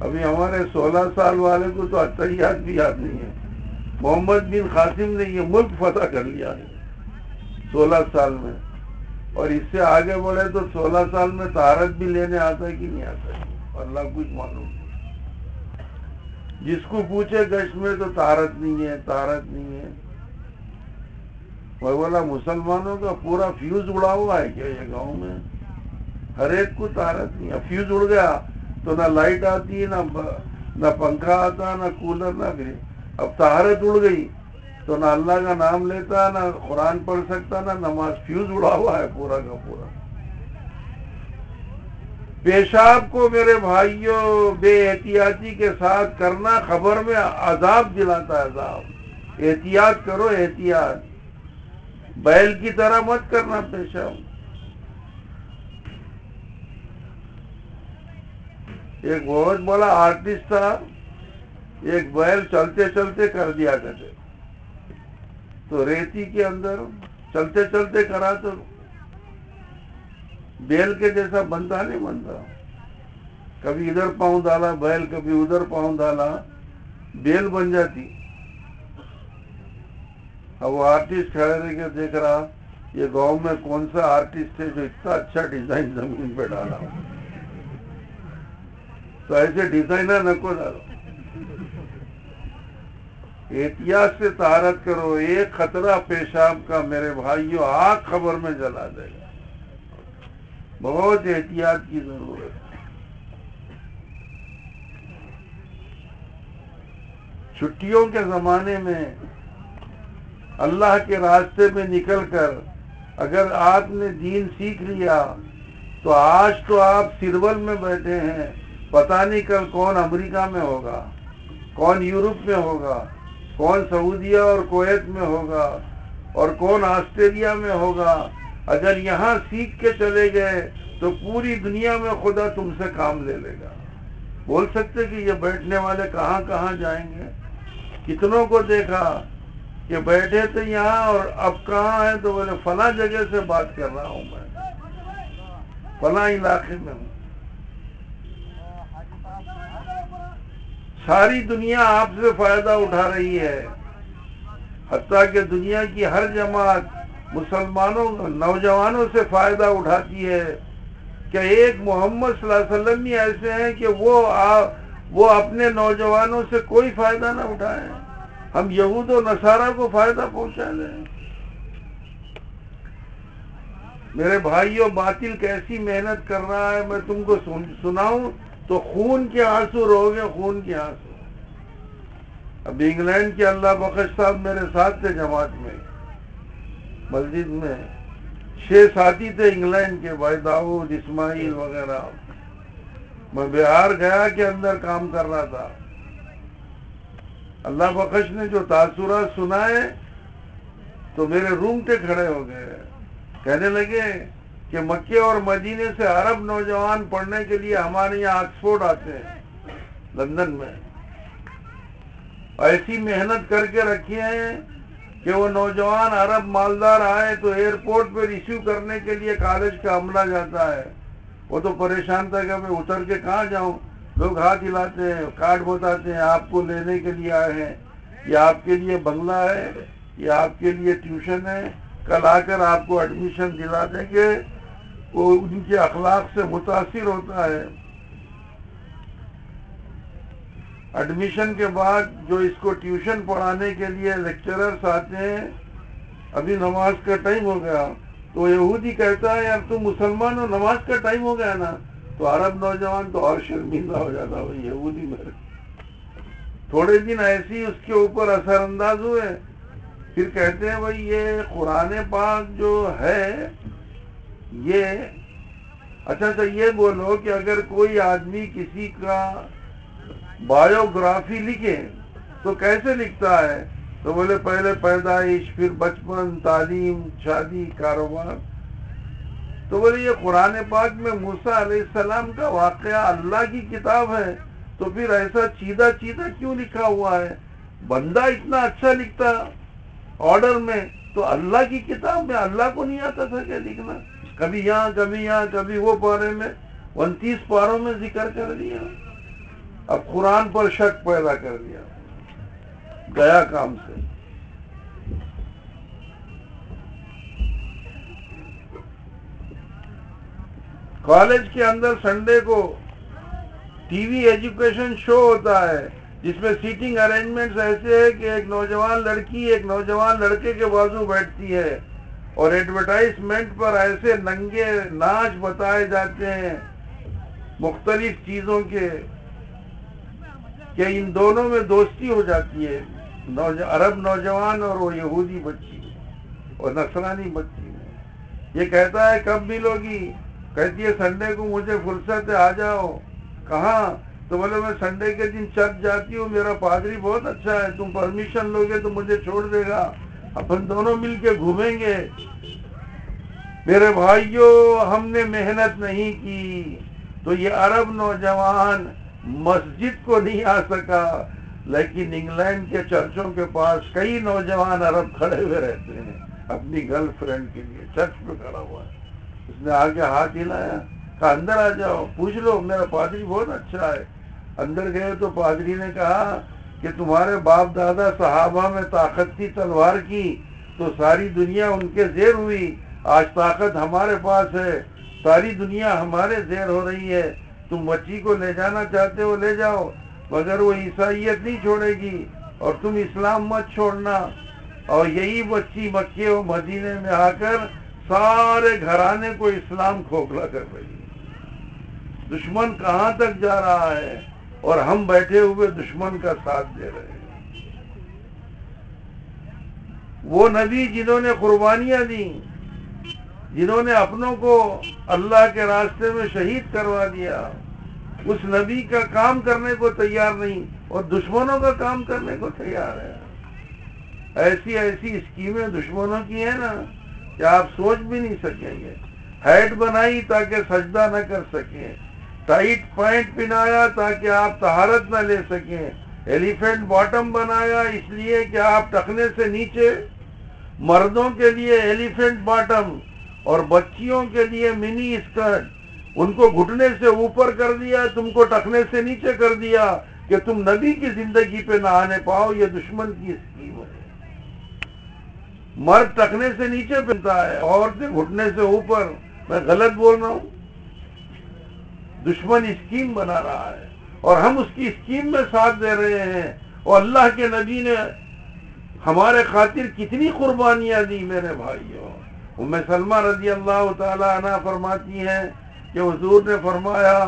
ابھی ہمارے سولہ سال والے کو تو اچھا یاد بھی یاد نہیں ہے۔ محمد بن قاسم نے یہ ملک فتح کر لیا ہے سولہ سال میں۔ اور اس سے آگے بڑھے تو سولہ سال میں تارت بھی لینے آتا ہے کہ نہیں آتا ہے؟ اللہ کچھ معلوم جس کو پوچھے گش میں تو تارت نہیں ہے تارت نہیں ہے۔ وہ بولا، مسلمانوں کا پورا فیوز اڑا ہوا ہے کیا یہ گاؤں میں؟ ہر ایک کو تارت نہیں ہے۔ فیوز اڑ گیا تو نہ لائٹ آتی ہے نہ پنکھا آتا، نہ کولر، نہ گرے اب تارت اڑ گئی۔ تو نہ اللہ کا نام لیتا، نہ قرآن پڑھ سکتا، نہ نماز فیوز اڑا ہوا ہے پورا کا پورا۔ پیشاب کو میرے بھائیوں، بے احتیاطی کے ساتھ کرنا خبر میں عذاب دلاتا ہے، عذاب۔ احتیاط کرو، احتیاط۔ بیل کی طرح مت کرنا پیشاب۔ ایک بہت بڑا آرٹسٹ تھا۔ ایک بیل چلتے چلتے کر دیا کرتے۔ تو ریتی کے اندر چلتے چلتے کرا تو بیل کے جیسا بنتا نہیں بنتا۔ کبھی ادھر پاؤں ڈالا، بیل کبھی ادھر پاؤں ڈالا، بیل بن جاتی۔ اب وہ آرٹسٹ کھڑے رہ کے دیکھ رہا، یہ گاؤں میں کون سا آرٹسٹ ہے جو اتنا اچھا ڈیزائن زمین پہ ڈالا۔ تو ایسے ڈیزائنر نہ کو ڈالو۔ احتیاط سے تہارت کرو، ایک خطرہ پیشاب کا میرے بھائیوں آگ خبر میں جلا دے گا۔ بہت احتیاط کی ضرورت ہے۔ چھٹیوں کے زمانے میں اللہ کے راستے میں نکل کر اگر آپ نے دین سیکھ لیا، تو آج تو آپ سرول میں بیٹھے ہیں۔ پتہ نہیں کل کون امریکہ میں ہوگا، کون یورپ میں ہوگا۔ کون سعودیہ اور کویت میں ہوگا اور کون آسٹریلیا میں ہوگا؟ اگر یہاں سیکھ کے چلے گئے تو پوری دنیا میں خدا تم سے کام لے لے گا۔ بول سکتے کہ یہ بیٹھنے والے کہاں کہاں جائیں گے؟ کتنوں کو دیکھا کہ بیٹھے تھے یہاں اور اب کہاں ہے تو بولے، فلاں جگہ سے بات کر رہا ہوں میں۔ فلاں علاقے میں ہوں۔ ساری دنیا آپ سے فائدہ اٹھا رہی ہے۔ حتیٰ کہ دنیا کی ہر جماعت مسلمانوں، نوجوانوں سے فائدہ اٹھاتی ہے۔ کہ ایک محمد صلی اللہ علیہ وسلم ہی ایسے ہیں کہ وہ وہ اپنے نوجوانوں سے کوئی فائدہ نہ اٹھائیں ہم یہود و نصارہ کو فائدہ پہنچا دیں۔ میرے بھائیوں باطل کیسی محنت کر رہا ہے؟ میں تم کو سناؤں۔ تو خون کے آنسو رو گے خون کے آنسو۔ اب انگلینڈ کے اللہ بخش صاحب میرے ساتھ تھے جماعت میں، مسجد میں۔ چھ ساتھی تھے انگلینڈ کے، بھائی داؤد، اسماعیل وغیرہ۔ میں بہار گیا کے اندر کام کر رہا تھا۔ اللہ بخش نے جو تاثرات سنائے تو میرے رونگٹے کھڑے ہو گئے۔ کہنے لگے کہ مکے اور مدینے سے عرب نوجوان پڑھنے کے لیے ہمارے یہاں آکسفورڈ آتے ہیں، لندن میں۔ ایسی محنت کر کے رکھے ہیں کہ وہ نوجوان عرب مالدار آئے تو ایئرپورٹ پہ ریسیو کرنے کے لیے کالج کا عملہ جاتا ہے۔ وہ تو پریشان تھا کہ میں اتر کے کہاں جاؤں؟ لوگ ہاتھ ہلاتے ہیں، کارڈ بتاتے ہیں، آپ کو لینے کے لیے آئے ہیں۔ یہ آپ کے لیے بنگلہ ہے، یہ آپ کے لیے ٹیوشن ہے۔ کل آ کر آپ کو ایڈمیشن دلا دیں گے۔ وہ ان کے اخلاق سے متاثر ہوتا ہے۔ ایڈمیشن کے بعد جو اس کو ٹیوشن پڑھانے کے لیے لیکچررس آتے ہیں، ابھی نماز کا ٹائم ہو گیا۔ تو یہودی کہتا ہے، یار تم مسلمان ہو، نماز کا ٹائم ہو گیا نا۔ تو عرب نوجوان تو اور شرمندہ ہو جاتا بھائی یہودی میرے تھوڑے دن ایسی اس کے اوپر اثر انداز ہوئے۔ پھر کہتے ہیں، بھائی یہ قرآن پاک جو ہے یہ اچھا اچھا یہ بولو کہ اگر کوئی آدمی کسی کا بایوگرافی لکھے، تو کیسے لکھتا ہے؟ تو بولے، پہلے پیدائش، پھر بچپن، تعلیم، شادی، کاروبار۔ تو بولے، یہ قرآن پاک میں موسا علیہ السلام کا واقعہ اللہ کی کتاب ہے، تو پھر ایسا چیدہ چیدہ کیوں لکھا ہوا ہے؟ بندہ اتنا اچھا لکھتا آرڈر میں، تو اللہ کی کتاب میں اللہ کو نہیں آتا تھا کیا لکھنا۔ کبھی یہاں کبھی یہاں، کبھی وہ پارے میں، انتیس پاروں میں ذکر کر دیا۔ اب قرآن پر شک پیدا کر دیا۔ گیا کام سے۔ کالج کے اندر سنڈے کو ٹی وی ایجوکیشن شو ہوتا ہے، جس میں سیٹنگ ارینجمنٹ ایسے ہے کہ ایک نوجوان لڑکی، ایک نوجوان لڑکے کے بازو بیٹھتی ہے۔ اور ایڈورٹائزمنٹ پر ایسے ننگے ناچ بتائے جاتے ہیں مختلف چیزوں کے کہ ان دونوں میں دوستی ہو جاتی ہے۔ عرب نوجوان اور وہ یہودی بچی اور نصرانی بچی یہ کہتا ہے کب ملو گی کہتی ہے سنڈے کو مجھے فرصت ہے، آ جاؤ۔ کہاں؟ تو بولے میں سنڈے کے دن چرچ جاتی ہوں، میرا پادری بہت اچھا ہے، تم پرمیشن لو گے تو مجھے چھوڑ دے گا۔ اپن دونوں مل کے گھومیں گے۔ میرے بھائیوں ہم نے محنت نہیں کی۔ تو یہ عرب نوجوان مسجد کو نہیں آ سکا۔ لیکن انگلینڈ کے چرچوں کے پاس کئی نوجوان عرب کھڑے ہوئے رہتے ہیں۔ اپنی گرل فرینڈ کے لیے چرچ پہ کھڑا ہوا۔ ہے اس نے آگے ہاتھ ہلایا۔ کہا، اندر آ جاؤ، پوچھ لو، میرا پادری بہت اچھا ہے۔ اندر گئے تو پادری نے کہا کہ تمہارے باپ دادا صحابہ میں طاقت تھی تلوار کی تو ساری دنیا ان کے زیر ہوئی۔ آج طاقت ہمارے پاس ہے، ساری دنیا ہمارے زیر ہو رہی ہے۔ تم بچی کو لے جانا چاہتے ہو، لے جاؤ، مگر وہ عیسائیت نہیں چھوڑے گی اور تم اسلام مت چھوڑنا۔ اور یہی بچی مکے و مدینے میں آ کر سارے گھرانے کو اسلام کھوکھلا کر رہی دشمن کہاں تک جا رہا ہے؟ اور ہم بیٹھے ہوئے دشمن کا ساتھ دے رہے ہیں۔ وہ نبی جنہوں نے قربانیاں دی جنہوں نے اپنوں کو اللہ کے راستے میں شہید کروا دیا، اس نبی کا کام کرنے کو تیار نہیں، اور دشمنوں کا کام کرنے کو تیار ہے۔ ایسی ایسی اسکیمیں دشمنوں کی ہیں نا کہ آپ سوچ بھی نہیں سکیں گے۔ ہیڈ بنائی تاکہ سجدہ نہ کر سکیں۔ ٹائٹ پینٹ پہنایا تاکہ آپ تہارت نہ لے سکیں۔ ایلیفینٹ باٹم بنایا اس لیے کہ آپ ٹکنے سے نیچے۔ مردوں کے لیے ایلیفینٹ باٹم اور بچیوں کے لیے منی اسکرٹ ان کو گھٹنے سے اوپر کر دیا، تم کو ٹکنے سے نیچے کر دیا کہ تم نبی کی زندگی پہ نہ آنے پاؤ، یہ دشمن کی اسکیم ہے۔ مرد ٹکنے سے نیچے پہنتا ہے عورتیں گھٹنے سے اوپر۔ میں غلط بول رہا ہوں؟ دشمن اسکیم بنا رہا ہے اور ہم اس کی اسکیم میں ساتھ دے رہے ہیں اور اللہ کے نبی نے ہمارے خاطر کتنی قربانیاں دی میرے بھائیوں۔ ام سلمہ رضی اللہ تعالی عنہ فرماتی ہیں کہ حضور نے فرمایا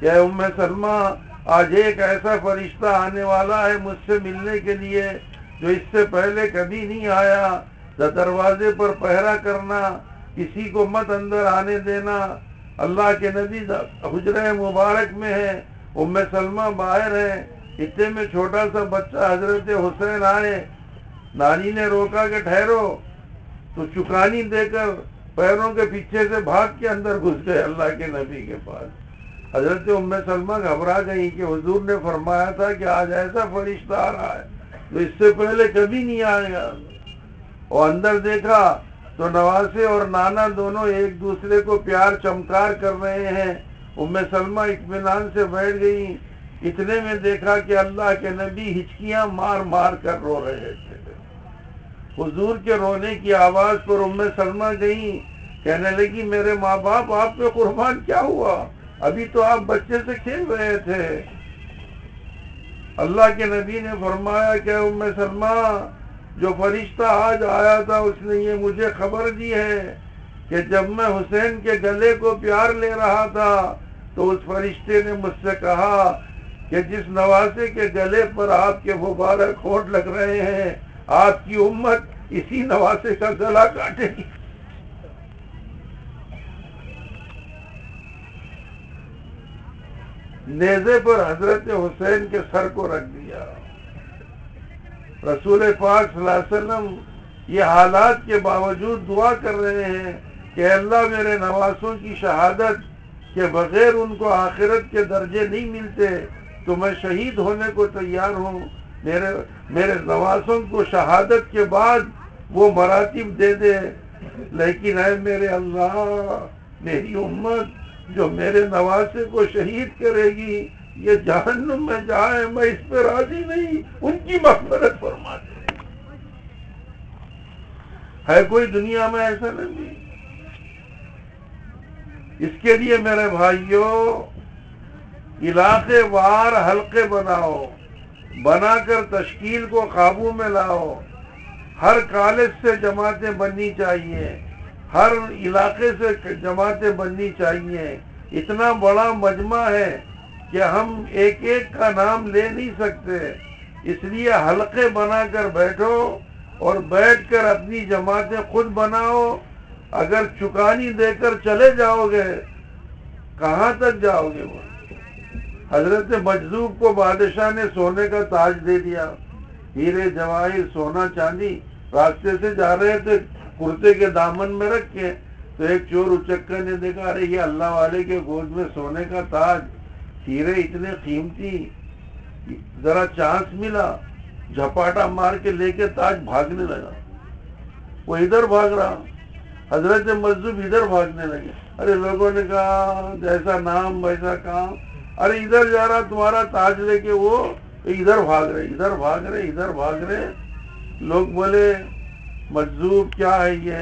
کہ ام سلمہ، آج ایک ایسا فرشتہ آنے والا ہے مجھ سے ملنے کے لیے جو اس سے پہلے کبھی نہیں آیا۔ دروازے پر پہرا کرنا، کسی کو مت اندر آنے دینا۔ اللہ کے نبی حجر مبارک میں ہے، ام سلمہ باہر ہے، اتنے میں چھوٹا سا بچہ حضرت حسین آئے، نانی نے روکا کہ ٹھہرو۔ تو چکانی دے کر پیروں کے پیچھے سے بھاگ کے اندر گھس گئے اللہ کے نبی کے پاس۔ حضرت ام سلمہ گھبرا گئی کہ حضور نے فرمایا تھا کہ آج ایسا فرشتہ آ رہا ہے، تو اس سے پہلے کبھی نہیں آئے گا۔ اور اندر دیکھا تو نواسے اور نانا دونوں ایک دوسرے کو پیار چمکار کر رہے ہیں۔ ام سلمہ اطمینان سے بیٹھ گئی۔ اتنے میں دیکھا کہ اللہ کے نبی ہچکیاں مار مار کر رو رہے تھے۔ حضور کے رونے کی آواز پر ام سلمہ گئی۔ کہنے لگی، میرے ماں باپ، آپ پہ قربان کیا ہوا؟ ابھی تو آپ بچے سے کھیل رہے تھے۔ اللہ کے نبی نے فرمایا، کہ ام سلمہ جو فرشتہ آج آیا تھا، اس نے یہ مجھے خبر دی ہے کہ جب میں حسین کے گلے کو پیار لے رہا تھا، تو اس فرشتے نے مجھ سے کہا کہ جس نوازے کے گلے پر آپ کے مبارک ہوٹ لگ رہے ہیں، آپ کی امت اسی نواسے کا گلا کاٹے گی۔ نیزے پر حضرت حسین کے سر کو رکھ دیا۔ رسول پاک صلی اللہ علیہ وسلم یہ حالات کے باوجود دعا کر رہے ہیں کہ اللہ میرے نواسوں کی شہادت کے بغیر ان کو آخرت کے درجے نہیں ملتے تو میں شہید ہونے کو تیار ہوں۔ میرے میرے نوازوں کو شہادت کے بعد وہ مراتب دے دے۔ لیکن اے میرے اللہ، میری امت جو میرے نوازے کو شہید کرے گی یہ جہنم میں جائے، میں اس پہ راضی نہیں، ان کی مغفرت فرما دے۔ ہے کوئی دنیا میں ایسا نہیں؟ اس کے لیے میرے بھائیوں علاقے وار حلقے بناؤ، بنا کر تشکیل کو قابو میں لاؤ۔ ہر کالج سے جماعتیں بننی چاہیے، ہر علاقے سے جماعتیں بننی چاہیے۔ اتنا بڑا مجمع ہے۔ کہ ہم ایک ایک کا نام لے نہیں سکتے۔ اس لیے حلقے بنا کر بیٹھو اور بیٹھ کر اپنی جماعتیں خود بناؤ۔ اگر چکانی دے کر چلے جاؤ گے، کہاں تک جاؤ گے؟ وہ حضرت مجذوب کو بادشاہ نے سونے کا تاج دے دیا۔ ہیرے جواہر سونا چاندی راستے سے جا رہے تھے، کرتے کے دامن میں رکھ کے۔ تو ایک چور اچکر نے دیکھا، ارے یہ اللہ والے کے گود میں سونے کا تاج۔ ہیرے اتنے قیمتی، ذرا چانس ملا، جھپاٹا مار کے لے کے تاج بھاگنے لگا۔ وہ ادھر بھاگ رہا، حضرت مزدور ادھر بھاگنے لگے۔ ارے لوگوں نے کہا، جیسا نام، ویسا کام۔ ارے ادھر جا رہا، تمہارا تاج لے کے وہ ادھر بھاگ رہے، ادھر بھاگ رہے، ادھر بھاگ رہے۔ لوگ بولے مجذوب کیا ہے یہ؟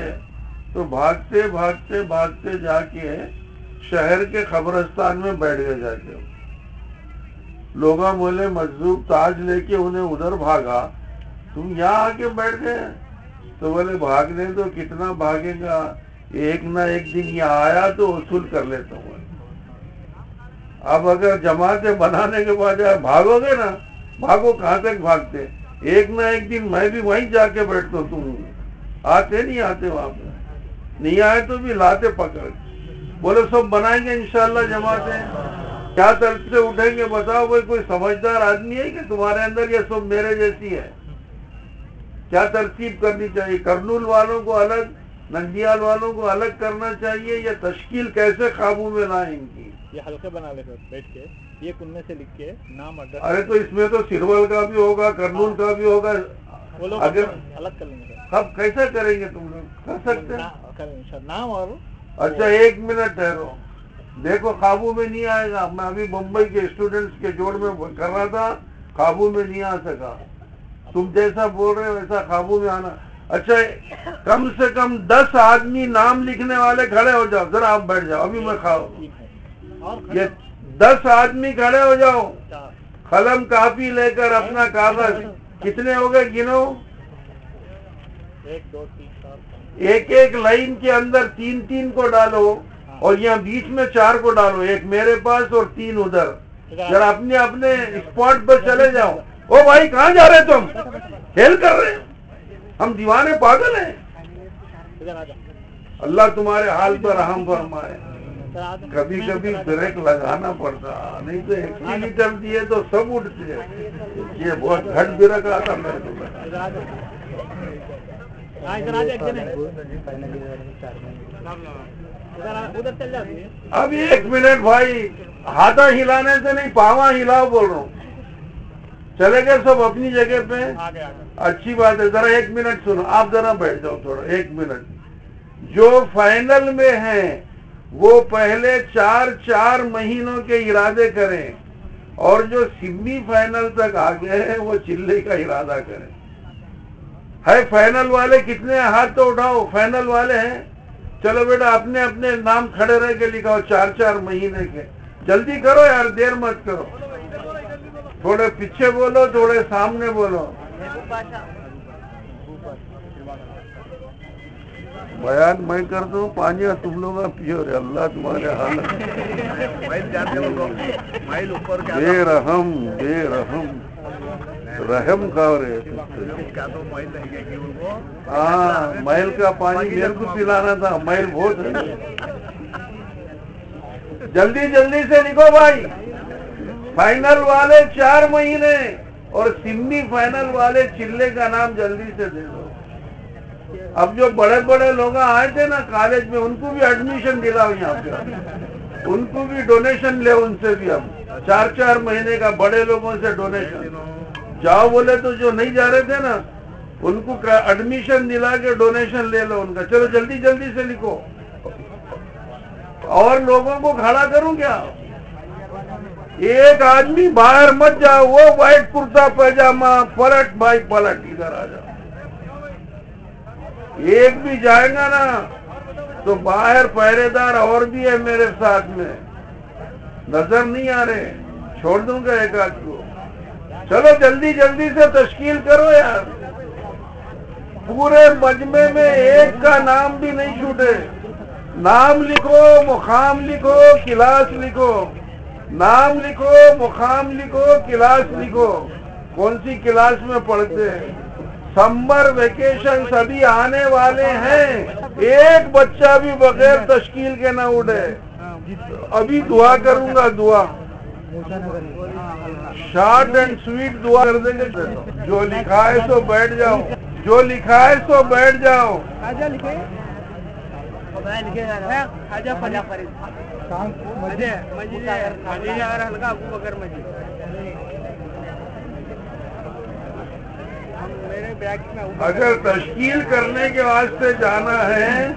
تو بھاگتے بھاگتے بھاگتے جا کے شہر کے قبرستان میں بیٹھ گئے جا کے لوگ بولے مجذوب تاج لے کے انہیں ادھر بھاگا۔ تم یہاں آ کے بیٹھ گئے؟ تو بولے، بھاگنے تو کتنا بھاگے گا؟ ایک نہ ایک دن یہاں آیا تو وصول کر لیتا ہوں۔ اب اگر جماعتیں بنانے کے بعد بھاگو گے نا، بھاگو کہاں تک بھاگتے؟ ایک نہ ایک دن میں بھی وہیں جا کے بیٹھتا ہوں۔ تم آتے نہیں، آتے وہاں پہ نہیں آئے تو بھی لاتے پکڑ۔ بولے سب بنائیں گے انشاءاللہ جماعتیں۔ کیا طرف سے اٹھیں گے بتاؤ بھائی کوئی سمجھدار آدمی ہے کہ تمہارے اندر یہ سب میرے جیسی ہے؟ کیا ترتیب کرنی چاہیے؟ کرنول والوں کو الگ نندیال والوں کو الگ کرنا چاہیے یا تشکیل کیسے قابو میں لائیں ان کی یہ حلقے بنا لے بیٹھ کے۔ یہ کننے سے لکھ کے نام ارے تو اس میں تو سرول کا بھی ہوگا کرنول کا بھی ہوگا۔ الگ کر لیں گے۔ اب کیسا کریں گے تم لوگ؟ کر سکتے ہیں؟ نام اور اچھا ایک منٹ ٹھہرو۔ دیکھو، قابو میں نہیں آئے گا۔ میں ابھی ممبئی کے اسٹوڈنٹس کے جوڑ میں کر رہا تھا، قابو میں نہیں آ سکا۔ تم جیسا بول رہے ویسا قابو میں آنا۔ اچھا کم سے کم دس آدمی نام لکھنے والے کھڑے ہو جاؤ۔ ذرا آپ بیٹھ جاؤ، ابھی میں کھاؤ یہ دس آدمی کھڑے ہو جاؤ۔ قلم کافی لے کر اپنا کاغذ کتنے ہو گئے؟ گنو۔ ایک، دو، تین۔ ایک ایک لائن کے اندر تین تین کو ڈالو اور یہاں بیچ میں چار کو ڈالو، ایک میرے پاس اور تین ادھر۔ ذرا اپنے اپنے اسپاٹ پر چلے جاؤ۔ او بھائی، کہاں جا رہے تم؟ کھیل کر رہے ہم دیوانے پاگل ہیں۔ اللہ تمہارے حال پر رحم فرمائے۔ کبھی کبھی بریک لگانا پڑتا، نہیں تو ایک لیٹر دیے تو سب اٹھتے یہ بہت گھٹ برک آتا میرے کو اب ایک منٹ بھائی ہاتھا ہلانے سے نہیں پاوا ہلاؤ بول رہا ہوں۔ چلے گئے سب اپنی جگہ پہ۔ اچھی بات ہے ذرا ایک منٹ سنو۔ آپ ذرا بیٹھ جاؤ تھوڑا ایک منٹ۔ جو فائنل میں ہیں وہ پہلے چار چار مہینوں کے ارادے کریں۔ اور جو سیمی فائنل تک آ گئے ہیں وہ چلے کا ارادہ کریں۔ ہے فائنل والے کتنے؟ ہاتھ تو اٹھاؤ فائنل والے ہیں۔ چلو بیٹا اپنے اپنے نام کھڑے رہ کے لکھاؤ چار چار مہینے کے۔ جلدی کرو یار دیر مت کرو۔ تھوڑے پیچھے بولو تھوڑے سامنے بولو۔ بیان میں کر دوں پانی تم لوگ پیو اللہ تمہارے حال۔ بے رحم بے رحم۔ رحم کا رے ہاں محل کا پانی میرے کو پلانا تھا محل بہت جلدی جلدی سے لکھو بھائی۔ فائنل والے چار مہینے اور سیمی فائنل والے چلے کا نام جلدی سے دے دو۔ اب جو بڑے بڑے لوگ آئے تھے نا کالج میں ان کو بھی ایڈمیشن دلاؤ یہاں پہ۔ ان کو بھی ڈونیشن لے ان سے بھی اب چار چار مہینے کا بڑے لوگوں سے ڈونیشن جاؤ بولے تو جو نہیں جا رہے تھے نا، ان کو ایڈمیشن دلا کے ڈونیشن لے لو ان کا۔ چلو جلدی جلدی سے لکھو۔ اور لوگوں کو کھڑا کروں کیا؟ ایک آدمی باہر مت جاؤ، وہ وائٹ کرتا پیجامہ پلٹ، بھائی پلٹ، ادھر آ جاؤ۔ ایک بھی جائے گا نا، تو باہر پہرے دار اور بھی ہے میرے ساتھ میں۔ نظر نہیں آ رہے۔ چھوڑ دوں گا ایک آدھ کو۔ چلو جلدی جلدی سے تشکیل کرو یار۔ پورے مجمے میں ایک کا نام بھی نہیں چھوٹے۔ نام لکھو، مقام لکھو، کلاس لکھو۔ نام لکھو، مقام لکھو، کلاس لکھو۔ کون سی کلاس میں پڑھتے ہیں؟ سمر ویکیشن سبھی آنے والے ہیں۔ ایک بچہ بھی بغیر تشکیل کے نہ اڑے ابھی دعا کروں گا، دعا۔ شارٹ اینڈ سویٹ دعا کر دیں گے جو لکھا ہے سو بیٹھ جاؤ۔ جو لکھا ہے سو بیٹھ جاؤ۔ اگر تشکیل کرنے کے واسطے جانا ہے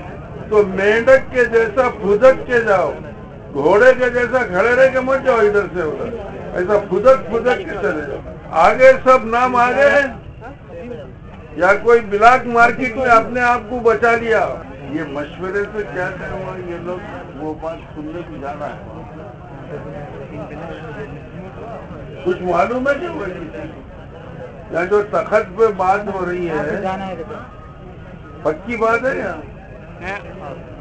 تو مینڈک کے جیسا پھدک کے جاؤ۔ گھوڑے کے جیسا کھڑے رہ کے مت جاؤ ادھر سے ادھر۔ ایسا پھدک پھدک کے چلے جاؤ۔ آگے سب نام آگے یا کوئی بلاک مارکیٹ میں اپنے آپ کو بچا لیا؟ یہ مشورے سے کیا کروں یہ لوگ وہ بات سننے کو جانا ہے۔ کچھ معلوم ہے کہ یا جو تخت پہ بات ہو رہی ہے۔ پکی بات ہے یا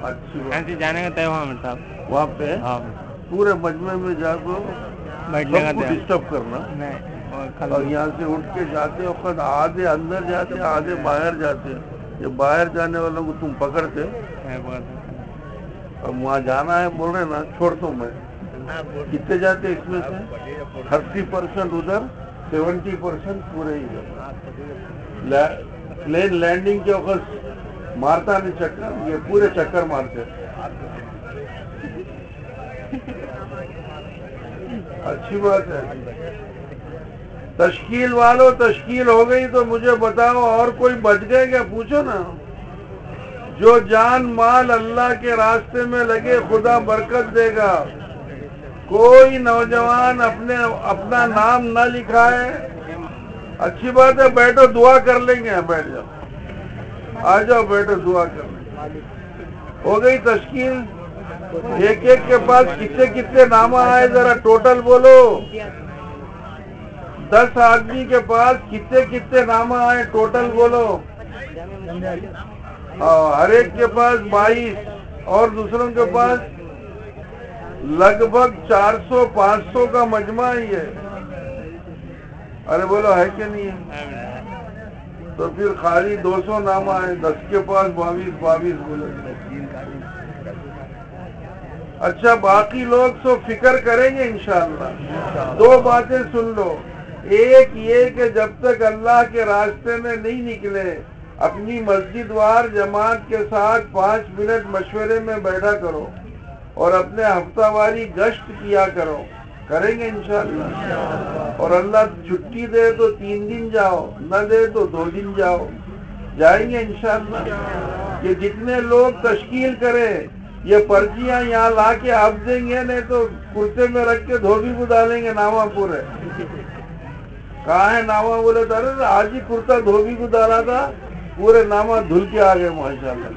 اچھی بات۔ ایسے جانے کا طے ہوا میرے صاحب وہاں پہ ہاں۔ پورے مجمع میں جا طے ڈسٹرب کرنا۔ اور یہاں سے اٹھ کے جاتے وقت آدھے اندر جاتے آدھے باہر جاتے یہ باہر جانے والوں کو تم پکڑتے۔ اور وہاں جانا ہے بول رہے نا چھوڑ دو میں۔ کتنے جاتے اس میں سے؟ تھرٹی پرسینٹ ادھر سیونٹی پرسینٹ پورے ادھر۔ پلین لینڈنگ کے وقت مارتا نہیں چکر یہ پورے چکر مارتے اچھی بات ہے۔ تشکیل والو تشکیل ہو گئی تو مجھے بتاؤ اور کوئی بچ گئے کیا؟ پوچھو نا۔ جو جان مال اللہ کے راستے میں لگے خدا برکت دے گا۔ کوئی نوجوان اپنے اپنا نام نہ لکھائے۔ اچھی بات ہے، بیٹھو، دعا کر لیں گے۔ بیٹھ جاؤ۔ آ جاؤ، بیٹھو، دعا کر لیں گے۔ ہو گئی تشکیل۔ ایک ایک کے پاس کتنے کتنے نام آئے؟ ذرا ٹوٹل بولو۔ دس آدمی کے پاس کتنے کتنے نام آئے؟ ٹوٹل بولو۔ ہر ایک کے پاس بائیس۔ اور دوسروں کے پاس لگ بھگ چار سو، پانچ سو کا مجمع ہی ہے۔ ارے بولو، ہے کہ نہیں؟ ہے تو پھر خالی دو سو نام آئے، دس کے پاس باویس باویس بولے۔ اچھا باقی لوگ سو فکر کریں گے انشاءاللہ۔ دو باتیں سن لو۔ ایک یہ کہ جب تک اللہ کے راستے میں نہیں نکلے، اپنی مسجد وار جماعت کے ساتھ پانچ منٹ مشورے میں بیٹھا کرو اور اپنے ہفتہ واری گشت کیا کرو۔ کریں گے انشاءاللہ۔ اور اللہ چھٹی دے تو تین دن جاؤ، نہ دے تو دو دن جاؤ۔ جائیں گے انشاءاللہ۔ یہ جتنے لوگ تشکیل کرے یہ پرچیاں یہاں لا کے آپ دیں گے، نہیں تو کرتے میں رکھ کے دھوبی کو ڈالیں گے ناما پورے کہاں ہے ناما بولے تو، ارے آج ہی کرتا دھوبی کو ڈالا تھا، پورے ناما دھل کے آ گئے، ماشاء اللہ۔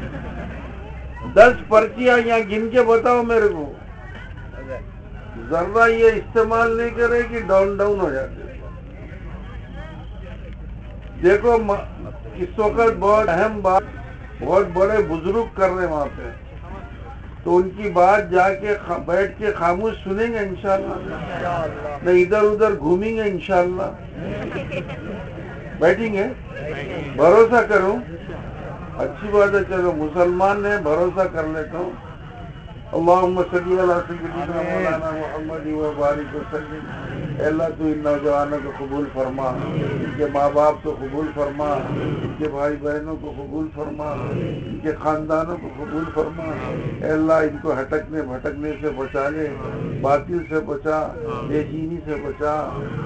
دس پرچیاں یہاں گن کے بتاؤ میرے کو۔ ذرا یہ استعمال نہیں کرے کہ ڈاؤن ڈاؤن ہو جاتے۔ دیکھو اس وقت بہت اہم بات، بہت بڑے بزرگ کر رہے وہاں پہ۔ تو ان کی بات جا کے بیٹھ کے خاموش سنیں گے انشاءاللہ۔ نہ ادھر ادھر گھومیں گے انشاءاللہ۔ بیٹھیں گے؟ بھروسہ کروں۔ اچھی بات ہے، چلو مسلمان نے بھروسہ کر لیتا ہوں۔ اللہم صلی اللہ سیدنا مولانا محمد و بارک وسلم. اللہ تو ان نوجوانوں کو قبول فرما. ان کے ماں باپ کو قبول فرما. ان کے بھائی بہنوں کو قبول فرما. ان کے خاندانوں کو قبول فرما. اللہ ان کو ہٹکنے بھٹکنے سے بچا لے. باطل سے بچا. بے چینی سے بچا.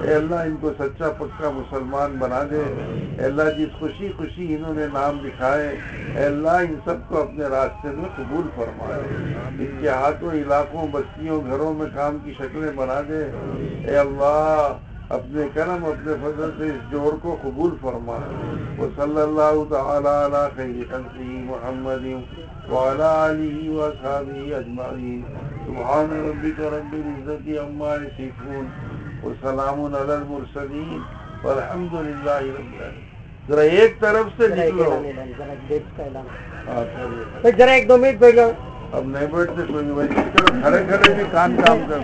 اے اللہ ان کو سچا پکا مسلمان بنا دے. اے اللہ جس خوشی خوشی انہوں نے نام لکھائے. اے اللہ ان سب کو اپنے راستے میں قبول فرمائے. ہاتھوں علاقوں بستیوں گھروں میں کام کی شکلیں بنا دے۔ اے اللہ اپنے کرم اپنے فضل سے اس جوڑ کو قبول فرما۔ وہ صلی اللہ تعالی علی خیر خلقی محمد وعلی آلہ و صحابہ اجمعین۔ سبحان ربک رب العزت عما یصفون۔ وسلام علی المرسلین۔ والحمد للہ رب العالمین۔ ذرا ایک طرف سے نکلو۔ ذرا ایک دو منٹ بیٹھ جاؤ اب نہیں بیٹھتے کوئی نہیں بھائی چلو کھڑے کھڑے بھی کان کام کر۔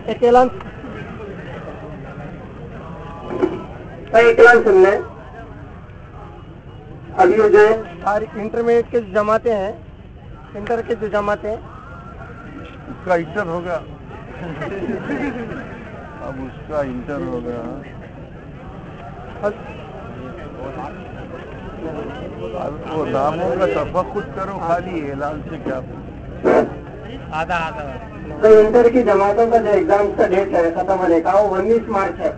ابھی جو ہے ساری انٹرمیڈیٹ کے جو جماعتیں ہیں انٹر کے جو جماعتیں ہیں۔ اس کا انٹر ہوگا۔ اب اس کا انٹر ہوگا۔ اب وہ ناموں کا تفقد کرو خالی اعلان سے کیا۔ آدھا آدھا۔ تو انٹر کی جماعتوں کا جو ایگزام کا ڈیٹ ہے، ختم ہونے کا، وہ انیس مارچ ہے۔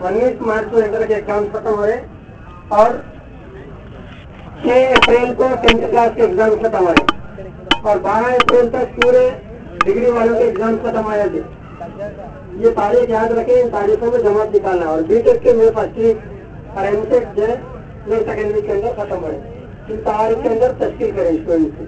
انیس مارچ کو انٹر کے ایگزام ختم ہو رہے اور چھ اپریل کو ٹینتھ کلاس کے ایگزام ختم ہو رہے۔ اور بارہ اپریل تک پورے ڈگری والوں کے ایگزام ختم آئے تھے یہ تاریخ یاد رکھیں، ان تاریخوں میں جماعت نکالنا۔ اور بی ٹیک کے میرے پاس اور ایم ٹیک جو ہے میرے سیکنڈری کے اندر ختم ہو رہے۔ ان تاریخ کے اندر تشکیل کریں اسٹوڈنٹ سے